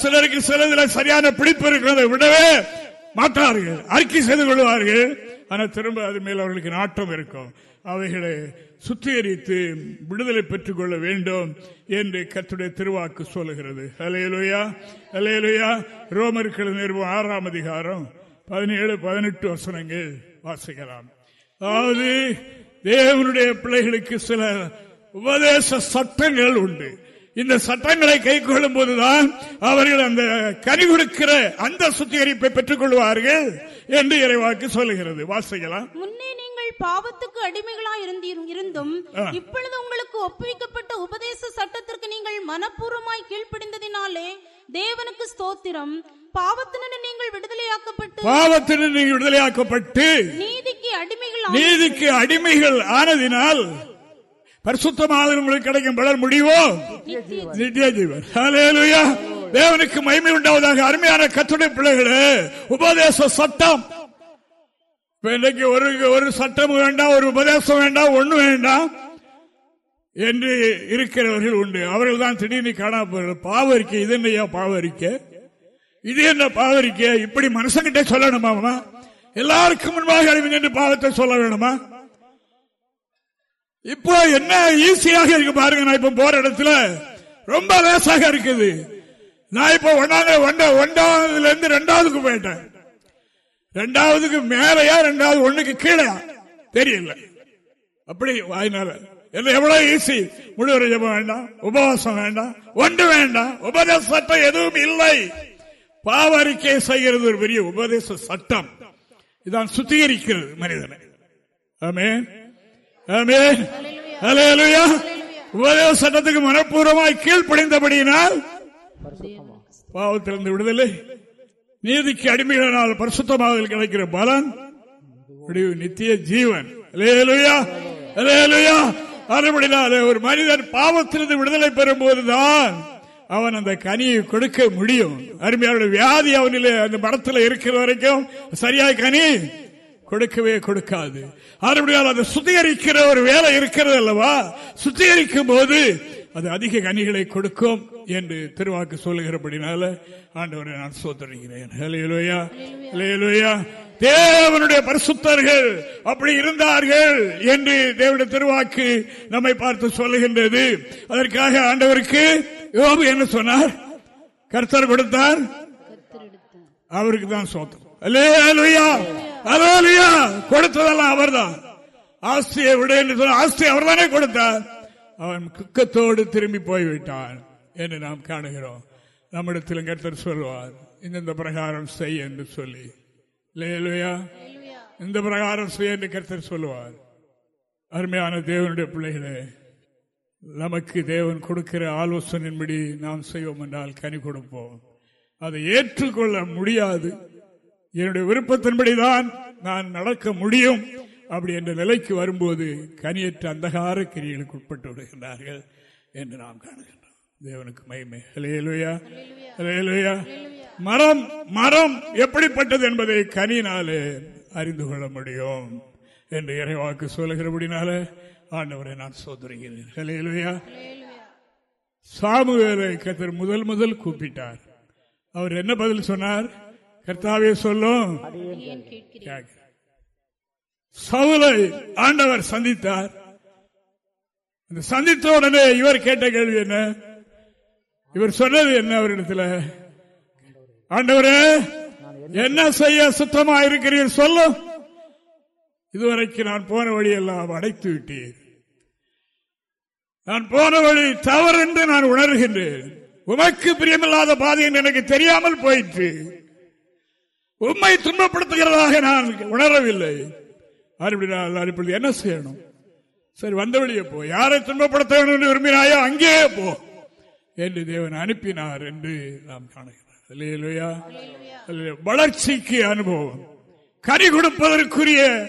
சிலருக்கு சிலதுல சரியான பிடிப்பு இருக்கிறதை விடவே மாட்டார்கள் அறிக்கை செய்து கொள்வார்கள். ஆனால் திரும்ப அது மேல் அவர்களுக்கு நாட்டம் இருக்கும். அவைகளை சுத்திகரித்து விடுதலை பெற்றுக் கொள்ள வேண்டும் என்று கத்துடைய திருவாக்கு சொல்லுகிறது. அலையலுயா அலையலுயா ரோமர்கள் நிறுவனம் ஆறாம் அதிகாரம். பதினேழு பதினெட்டு வசனங்கள் வாசிக்கலாம். அதாவது தேவனுடைய பிள்ளைகளுக்கு சில உபதேச சட்டங்கள் உண்டு. இந்த சட்டங்களை கை கொள்ளும் போதுதான் அவர்கள் அந்த கனி கொடுக்கிற அந்த சுத்திகரிப்பை பெற்றுக் கொள்வார்கள் என்று இறைவாக்கு சொல்லுகிறது. வாசிக்கலாம். முன்னே நீங்கள் பாவத்துக்கு அடிமைகளா இருந்தும் இப்பொழுது உங்களுக்கு ஒப்புவிக்கப்பட்ட உபதேச சட்டத்திற்கு நீங்கள் மனப்பூர்வமாய் கீழ்ப்படிந்ததினாலே தேவனுக்கு ஸ்தோத்திரம். பாவத்தினர் நீங்கள் விடுதலையாக்கப்பட்டு பாவத்தினர் நீங்கள் விடுதலையாக்கப்பட்டு நீதிக்கு அடிமைகள் நீதிக்கு அடிமைகள் ஆனதினால் பரிசுத்தமாக உங்களுக்கு கிடைக்கும் பலர் முடிவோ நித்திய ஜீவன். தேவனுக்கு மகிமை உண்டாவதாக அருமையான கத்துடைய பிள்ளைகளே உபதேச சட்டம். இன்னைக்கு ஒரு ஒரு சட்டம் வேண்டாம் ஒரு உபதேசம் வேண்டாம் ஒண்ணு வேண்டாம். என்று இருக்கிறவர்கள் உண்டு. அவர்கள் தான் திடீர்னு காணாமல் பாவரிக்கை. இது என்னையா பாவரிக்கை? இது என்ன பாவரிக்கை? இப்படி மனுஷங்கிட்ட சொல்லணுமா எல்லாருக்கும் முன்பாக என்று பாவத்தை சொல்ல வேணுமா? இப்போ என்ன ஈஸியாக இருக்கு பாருங்க. நான் இப்ப போற இடத்துல ரொம்ப லேசாக இருக்குது. நான் இப்ப ஒன்னாவது ஒன்றாவதுல இருந்து ரெண்டாவதுக்கு போயிட்டேன். ரெண்டாவதுக்கு மேலையா ரெண்டாவது ஒண்ணுக்கு கீழே தெரியல. அப்படி வாய்னால. எவ்வளவு ஈஸி முழுவரை ஜபம் வேண்டாம் உபவாசம் வேண்டாம் ஒன்று வேண்டாம் உபதேச சட்டம் எதுவும் இல்லை பாவ அறிக்கை செய்கிறது ஒரு பெரிய உபதேச சட்டம் இதான் சுத்திகரிக்கிறது மனிதனை ஆமே உபதேச சட்டத்துக்கு மனப்பூர்வமாய் கீழ்ப்படைந்தபடியினால் பாவத்திலிருந்து விடுதலை நீதிக்கு அடிமையினால் பரிசுத்தமாக கிடைக்கிற பலன் நித்திய ஜீவன் அலையலுயா அலையலுயா ஒரு மனிதன் பாவத்திலிருந்து விடுதலை பெறும் போதுதான் அவன் அந்த கனியை கொடுக்க முடியும். அருமையான வியாதி அவனில் அந்த மரத்தில் இருக்கிற வரைக்கும் சரியாய் கனி கொடுக்கவே கொடுக்காது. மறுபடியும் அதை சுத்திகரிக்கிற ஒரு வேலை இருக்கிறது அல்லவா? சுத்திகரிக்கும் போது அது அதிக கனிகளை கொடுக்கும் என்று திருவாக்கு சொல்லுகிறபடினால ஆண்டவரை நான் சோதரிக்கிறேன் தேவனுடைய பரிசுத்தர்கள் அப்படி இருந்தார்கள் என்று தேவனுடைய திருவாக்கு நம்மை பார்த்து சொல்லுகின்றது. அதற்காக ஆண்டவருக்கு யோபு என்ன சொன்னார்? கர்த்தர் கொடுத்தார். அவருக்கு தான் சோத்தம். கொடுத்ததெல்லாம் அவர் தான் ஆஸ்தியை விட என்று சொன்ன ஆஸ்தி அவர் தானே கொடுத்தார். அவன் குக்கத்தோடு திரும்பி போய்விட்டான் என்று நாம் காணுகிறோம். நம்மிடத்திலும் கர்த்தர் சொல்வார். இந்த பிரகாரம் செய் என்று சொல்லி. இந்த பிரகாரம் செய்ய என்று கருத்தர் சொல்லுவார். அருமையான தேவனுடைய பிள்ளைகளே நமக்கு தேவன் கொடுக்கிற ஆலோசனையின்படி நாம் செய்வோம் என்றால் கனி கொடுப்போம். அதை ஏற்றுக்கொள்ள முடியாது. என்னுடைய விருப்பத்தின்படிதான் நான் நடக்க முடியும். அப்படி என்ற நிலைக்கு வரும்போது கனியற்ற அந்தகார கிரிகளுக்கு உட்பட்டு விடுகின்றார்கள் என்று நாம் காணுகின்றோம். தேவனுக்கு மயமே அலையலுயா அலையலுயா மரம் மரம் எப்படிப்பட்டது என்பதை கனினாலே அறிந்து கொள்ள முடியும் என்று இறைவாக்கு சொல்லுகிறபடினால ஆண்டவரை நான் சோதரிகிறேன் சாமுவேலை கத்தர் முதல் முதல் கூப்பிட்டார். அவர் என்ன பதில் சொன்னார்? கர்த்தாவே சொல்லும். சவுலை ஆண்டவர் சந்தித்தார். சந்தித்த உடனே இவர் கேட்ட கேள்வி என்ன? இவர் சொன்னது என்ன அவரிடத்துல? ஆண்டவரே என்ன செய்ய சுத்தமா இருக்கிறீர் சொல்லும் இதுவரைக்கு நான் போன வழியெல்லாம் அடைத்து விட்டேன். நான் போன வழி தவறு என்று நான் உணர்கின்றேன். உமக்கு பிரியமில்லாத பாதை என்று எனக்கு தெரியாமல் போயிற்று. உண்மை துன்பப்படுத்துகிறதாக நான் உணரவில்லை. இப்பொழுது என்ன செய்யணும்? சரி வந்த வழியே போ. யாரை துன்பப்படுத்த வேண்டும் என்று விரும்பினாயோ அங்கேயே போ. என்று தேவன் அனுப்பினார் என்று நாம் காணுகிறோம். அல்லேலூயா. வளர்ச்சிக்கு அனுபவம். கனி கொடுப்பதற்குரிய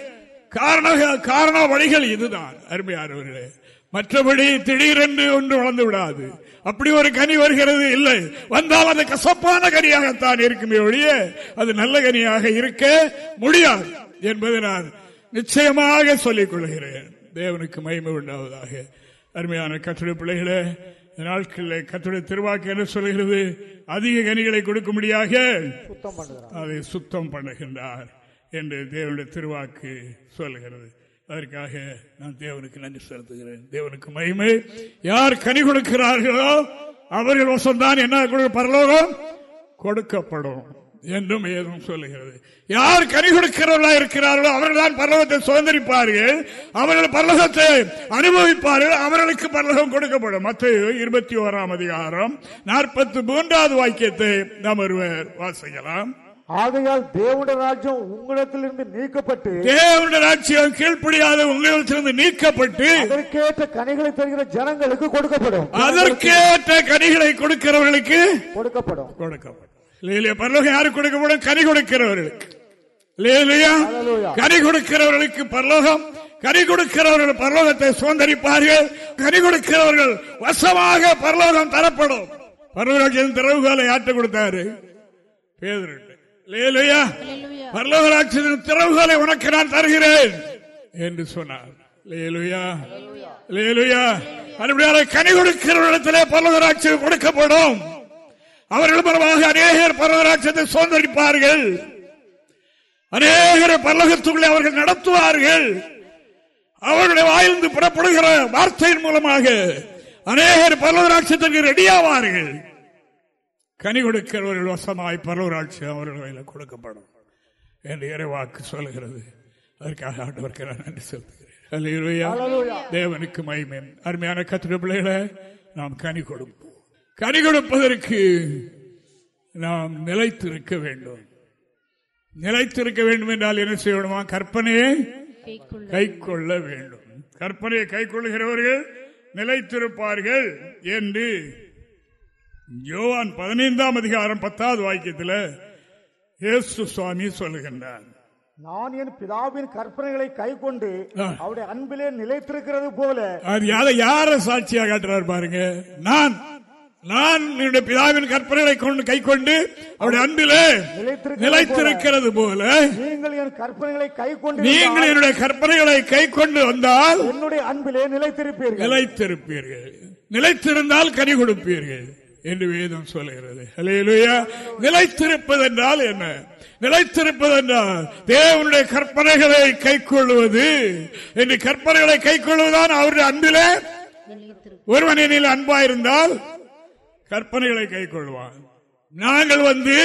காரண காரண வழிகள் இதுதான் அருமையானவர்களே. மற்றபடி திடீரென்று ஒன்று வளர்ந்து விடாது. அப்படி ஒரு கனி வருகிறது இல்லை. வந்தால் அது கசப்பான கனியாகத்தான் இருக்குமே ஒழிய அது நல்ல கனியாக இருக்க முடியாது என்பதை நான் நிச்சயமாக சொல்லிக் கொள்கிறேன். தேவனுக்கு மயிமை உண்டாவதாக. அருமையான கட்டுரை பிள்ளைகளே நாட்களில் கத்துடைய திருவாக்கு என்ன சொல்கிறது அதிக கனிகளை கொடுக்கும்படியாக அதை சுத்தம் பண்ணுகின்றார் என்று தேவனுடைய திருவாக்கு சொல்லுகிறது. அதற்காக நான் தேவனுக்கு நன்றி செலுத்துகிறேன். தேவனுக்கு மகிமை. யார் கனி கொடுக்கிறார்களோ அவர்கள் வசம்தான் என்ன கொடுக்க பரலோகம்? கொடுக்கப்படும். என்றும் ஏதும் சொல்லுகிறது. யார் கனி கொடுக்கிறவர்களா இருக்கிறார்களோ அவர்கள் தான் பரலோகத்தை சுதந்திரிப்பார்கள். அவர்கள் பரலோகத்தை அனுபவிப்பார்கள். அவர்களுக்கு பரலோகம் கொடுக்கப்படும். மற்ற இருபத்தி ஓராம் அதிகாரம் நாற்பத்தி மூன்றாவது வாக்கியத்தை நாம் ஒருவர் வாசிக்கலாம். ஆகையால் தேவனுடைய ராஜ்யம் உங்களிடத்திலிருந்து நீக்கப்பட்டு தேவனுடைய ராட்சியம் கீழ்ப்படியாத உங்களிடத்திலிருந்து நீக்கப்பட்டு அதற்கேற்ற கனிகளை தருகிற ஜனங்களுக்கு கொடுக்கப்படும். அதற்கேற்ற கனிகளை கொடுக்கிறவர்களுக்கு கொடுக்கப்படும். கொடுக்கப்படும். இல்லையா பரலோகம் யாருக்கு கொடுக்கப்படும் கனி கொடுக்கிறவர்களுக்கு. இல்லையா. கனி கொடுக்கிறவர்களுக்கு பரலோகம். கனி கொடுக்கிறவர்கள் பரலோகத்தை சுதந்திரிப்பார்கள். கனி கொடுக்கிறவர்கள் வசமாக பரலோகம் தரப்படும். பரலோகத்தின் திறவுகாலை ஆட்ட கொடுத்தாரு? இல்லையா பரலோக ராட்சியத்தின் திறவுகளை உனக்கு நான் தருகிறேன் என்று சொன்னார். கனி கொடுக்கிறவரிடத்திலே பரலோக ராட்சியம் கொடுக்கப்படும். அவர்கள் மூலமாக அநேகர் பரலோக ராட்சியத்தை சுதந்திரிப்பார்கள். அநேகரை பரலோகத்துக்குள்ளே அவர்கள் நடத்துவார்கள். அவருடைய வாயிலிருந்து புறப்படுகிற வார்த்தையின் மூலமாக அநேகர் பரலோராட்சியத்திற்கு ரெடியாவார்கள். கனி கொடுக்கிறவர்கள் வசமாய் பரலோராட்சி அவர்கள் கையில் கொடுக்கப்படும் என்று இறைவாக்கு சொல்லுகிறது. அதற்காக ஆண்டவருக்கு நான் நன்றி செலுத்துகிறேன். தேவனுக்கு மகிமை. அருமையான கத்திர பிள்ளைகளை நாம் கனி கொடுப்போம். கனி கொடுப்பதற்கு நாம் நிலைத்திருக்க வேண்டும். நிலைத்திருக்க வேண்டும் என்றால் என்ன செய்யணுமா? கற்பனையை கை கொள்ள வேண்டும். கற்பனையை கை கொள்ளுகிறவர்கள் நிலைத்திருப்பார்கள் என்று யோவான் பதினைந்தாம் அதிகாரம் பத்தாவது வாக்கியத்தில் இயேசு சுவாமி சொல்லுகின்றார். நான் என் பிதாவின் கற்பனைகளை கை கொண்டு. அவருடைய அன்பிலே நிலைத்திருக்கிறது போல அது யார யார சாட்சியா காட்டுறார் பாருங்க. நான். நான் என்னுடைய பிதாவின் கற்பனைகளை கொண்டு கை கொண்டு அவருடைய அன்பிலே நிலைத்திருக்கிறது போல நீங்கள் என் கற்பனைகளை கை கொண்டு நீங்கள் என்னுடைய கற்பனைகளை கை கொண்டு வந்தால் என்னுடைய அன்பிலே நிலைத்திருப்பீர்கள். நிலைத்திருப்பீர்கள். நிலைத்திருந்தால் கனி கொடுப்பீர்கள் என்று வேதம் சொல்லுகிறது அல்லேலூயா நிலைத்திருப்பது என்றால் என்ன? நிலைத்திருப்பது என்றால் தேவனுடைய கற்பனைகளை கை கொள்வது. என்று கற்பனைகளை கை கொள்வதுதான் அவருடைய அன்பிலே. ஒருவன் என்னில் அன்பாயிருந்தால் கற்பனைகளை கை கொள்வான் நாங்கள் வந்து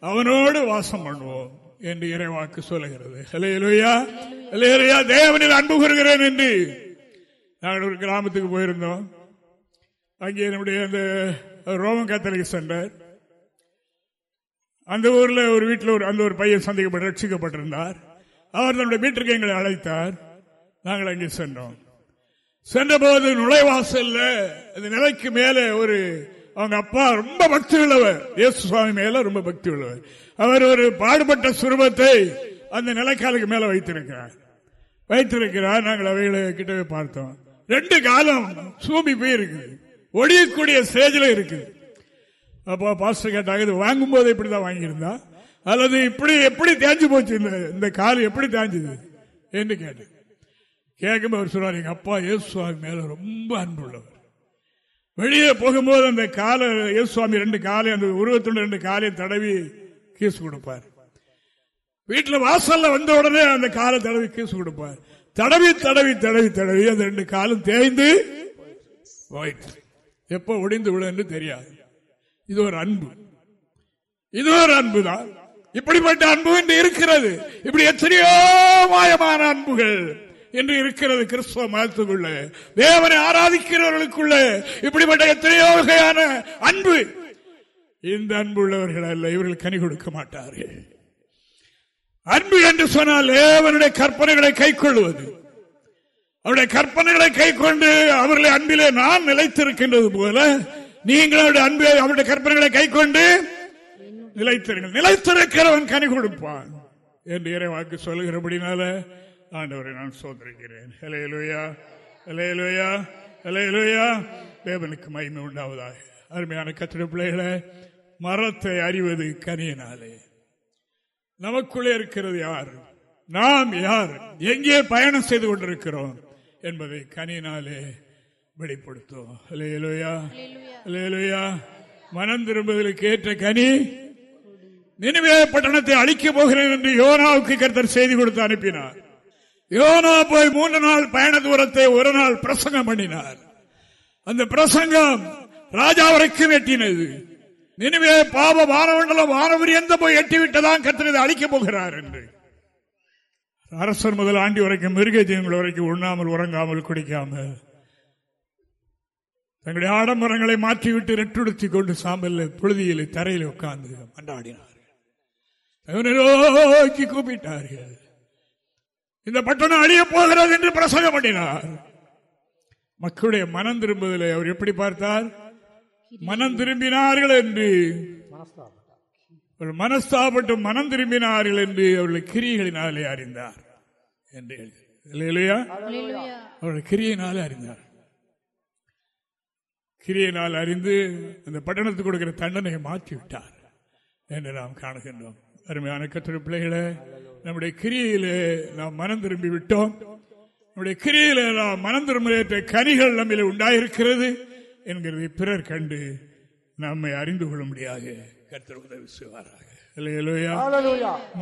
அவனோடு வாசம் பண்ணுவோம் என்று இறைவாக்கு சொல்லுகிறது. அல்லேலூயா அல்லேலூயா தேவனில் அன்பு கூறுகிறேன் என்று. நாங்கள் ஒரு கிராமத்துக்கு போயிருந்தோம். அங்கே நம்முடைய அந்த ரோமன் கத்தலிக் சென்டர். அந்த ஊரில் ஒரு வீட்டில் ஒரு அந்த ஒரு பையன் சந்திக்கப்பட்டு ரட்சிக்கப்பட்டிருந்தார். அவர் நம்முடைய வீட்டிற்கு எங்களை அழைத்தார். நாங்கள் அங்கே சென்றோம். சென்றபோது நுழைவாசல்ல அந்த நிலைக்கு மேலே ஒரு அவங்க அப்பா ரொம்ப பக்தி உள்ளவர் இயேசு சுவாமி மேல ரொம்ப பக்தி உள்ளவர் அவர் ஒரு பாடுபட்ட சுரூபத்தை அந்த நிலைக்காலுக்கு மேல வைத்திருக்கிறார். வைத்திருக்கிறார். நாங்கள் அவைகளை கிட்டவே பார்த்தோம். ரெண்டு காலம் சூம்பி போய் இருக்குது ஒடியக்கூடிய ஸ்டேஜில் இருக்குது அப்போ பாஸ்டர் கேட்டாங்க இது வாங்கும் போது இப்படிதான் வாங்கியிருந்தா? அல்லது இப்படி எப்படி தேஞ்சு போச்சு? இந்த இந்த கால் எப்படி தேஞ்சுது? என்று கேட்டேன். கேட்கும்போது அவர் சொன்னார் எங்க அப்பா ஏசு சுவாமி மேல ரொம்ப அன்புள்ளவர். வெளியே போகும்போது அந்த காலை இயேசு சுவாமி ரெண்டு காலை அந்த உருவத்துடன் ரெண்டு காலையும் தடவி கீசு கொடுப்பார். வீட்டில் வாசல்ல வந்த உடனே அந்த காலை தடவி கீசு கொடுப்பார். தடவி தடவி தடவி தடவி அந்த ரெண்டு காலும் தேய்ந்து போயிட்டு எப்ப ஒடிந்து விடும் என்று தெரியாது. இது ஒரு அன்பு. இது ஒரு அன்பு தான் இப்படிப்பட்ட அன்பு என்று இருக்கிறது. இப்படி எத்தனையோ மாயமான அன்புகள். என்று இருக்கிறது கிறிஸ்துவ மதத்துக்குள்ள. தேவனை ஆராதிக்கிறவர்களுக்குள்ள. இப்படிப்பட்ட எத்தனையோ வகையான அன்பு. இந்த அன்பு உள்ளவர்கள் அல்ல இவர்கள் கனி கொடுக்க மாட்டார்கள். அன்பு என்று சொன்னால் தேவனுடைய கற்பனைகளை கை கொள்வது அவருடைய கற்பனைகளை கை கொண்டு அவர்களை அன்பிலே நான் நிலைத்திருக்கின்றது போல நீங்கள் அவருடைய அன்பு அவருடைய கற்பனைகளை கை கொண்டு நிலைத்திருங்கள். நிலைத்திருக்கிறவன் கனி கொடுப்பான். என்று இறைவாக்கு சொல்லுகிறபடினால ஆண்டவரை நான் சோதரிக்கிறேன். ஹலேலுயா ஹலேலுயா ஹலேலுயா தேவனுக்கு மகிமை உண்டாவதாக. அருமையான கத்திர பிள்ளைகளை மரத்தை அறிவது கனியினாலே. நமக்குள்ளே இருக்கிறது யார்? நாம் யார்? எங்கே பயணம் செய்து கொண்டிருக்கிறோம் என்பதை கனியினாலே வெளிப்படுத்தும் ஹலேலுயா ஹலேலுயா மனம் திரும்புவதற்கு ஏற்ற கனி. நினைவே பட்டணத்தை அழிக்கப் போகிறேன் என்று யோனாவுக்கு கருத்தர் செய்தி கொடுத்து அனுப்பினார். யோனா போய் மூன்று நாள் பயண தூரத்தை ஒரு நாள் பிரசங்கம் பண்ணினார். அந்த பிரசங்கம் ராஜா வரைக்கும் எட்டினது நினைவே பாப வானமண்டலம் வானவர் எந்த போய் எட்டிவிட்டதான் கத்திரதை அழிக்கப் போகிறார் என்று. அரசர் முதல் ஆண்டி வரைக்கும் மிருக ஜீவங்கள் வரைக்கும் உண்ணாமல் உறங்காமல் குடிக்காமல் தங்களுடைய ஆடம்பரங்களை மாற்றிவிட்டு ரெட்டுடுத்தி கொண்டு சாம்பல் புழுதியில் தரையில் உட்கார்ந்து மண்டாடினார்கள். கூப்பிட்டார்கள். இந்த பட்டணம் அழிய போகிறது என்று பிரசங்கம் பண்ணினார். மக்களுடைய மனம் திரும்புவதில் அவர் எப்படி பார்த்தார்? மனம் திரும்பினார்கள் என்று. மனஸ்தாபட்டு மனம் திரும்பினார்கள் என்று அவர்கள் கிரிகளினாலே அறிந்தார் என்று இல்லையா அவர்கள் கிரியினாலே அறிந்தார். கிரியினால் அறிந்து அந்த பட்டணத்துக்கு கொடுக்கிற தண்டனையை மாற்றி விட்டார் என்று நாம் காணுகின்றோம். அருமையான கத்திர பிள்ளைகளை நம்முடைய கிரியிலே நாம் மனம் திரும்பி விட்டோம் நம்முடைய கிரியில நாம் மனம் திரும்ப கனிகள் நம்மில் உண்டாயிருக்கிறது என்கிறதை பிறர் கண்டு நம்மை அறிந்து கொள்ள முடியாது கத்தர் உதவி செய்வாராக.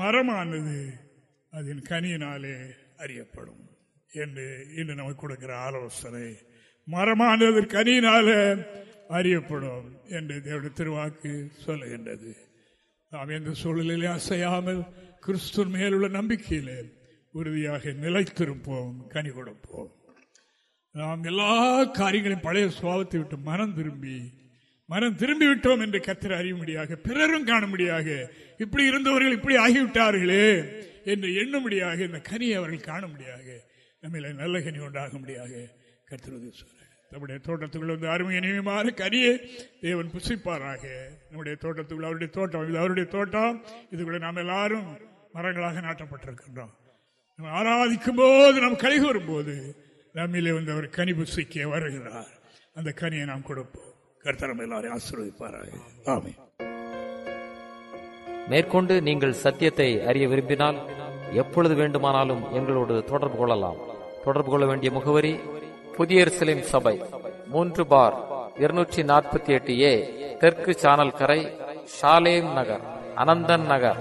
மரமானது அதன் கனியினாலே அறியப்படும் என்று இன்று நமக்கு கொடுக்கிற ஆலோசனை. மரமானது கனியினால அறியப்படும் என்று தேவடைய திருவாக்கு சொல்லுகின்றது. நாம் எந்த சூழலிலே அசையாமல் கிறிஸ்து மேலுள்ள நம்பிக்கையிலே உறுதியாக நிலைத்திருப்போம் கனி கொடுப்போம் நாம் எல்லா காரியங்களையும் பழைய சுவாபத்தை விட்டு மனம் திரும்பி மனம் திரும்பி விட்டோம் என்று கத்திர அறியும்படியாக பிறரும் காணும்படியாக இப்படி இருந்தவர்கள் இப்படி ஆகிவிட்டார்களே என்று எண்ணும்படியாக இந்த கனியை அவர்கள் காணும்படியாக நம்மள நல்ல கனி உண்டாகும்படியாக கத்திரது சொல்ற நம்முடைய தோட்டத்துக்குள்ள வந்து அருமை இனிமையான கனியை தேவன் புசிப்பாராக. நம்முடைய தோட்டத்துக்குள்ள அவருடைய தோட்டம் இது அவருடைய தோட்டம். இதுக்குள்ள நாம் எல்லாரும் மரங்களாக நாட்டப்பட்டிருக்கின்றோம். நம்ம ஆராதிக்கும் போது நாம் கழி வரும்போது நம்மிலே வந்து அவர் கனி புசிக்க வருகிறார். அந்த கனியை நாம் கொடுப்போம். கர்த்தரம் எல்லாரையும் ஆசீர்வதிப்பாராக. ஆமே மேற்கொண்டு நீங்கள் சத்தியத்தை அறிய விரும்பினால் எப்பொழுது வேண்டுமானாலும் எங்களோடு தொடர்பு கொள்ளலாம். தொடர்பு கொள்ள வேண்டிய முகவரி புதிய சபை மூன்று பார் இருநூற்றி நாற்பத்தி எட்டு ஏ தெற்கு சானல் கரை ஷாலேம் நகர் அனந்தன் நகர்.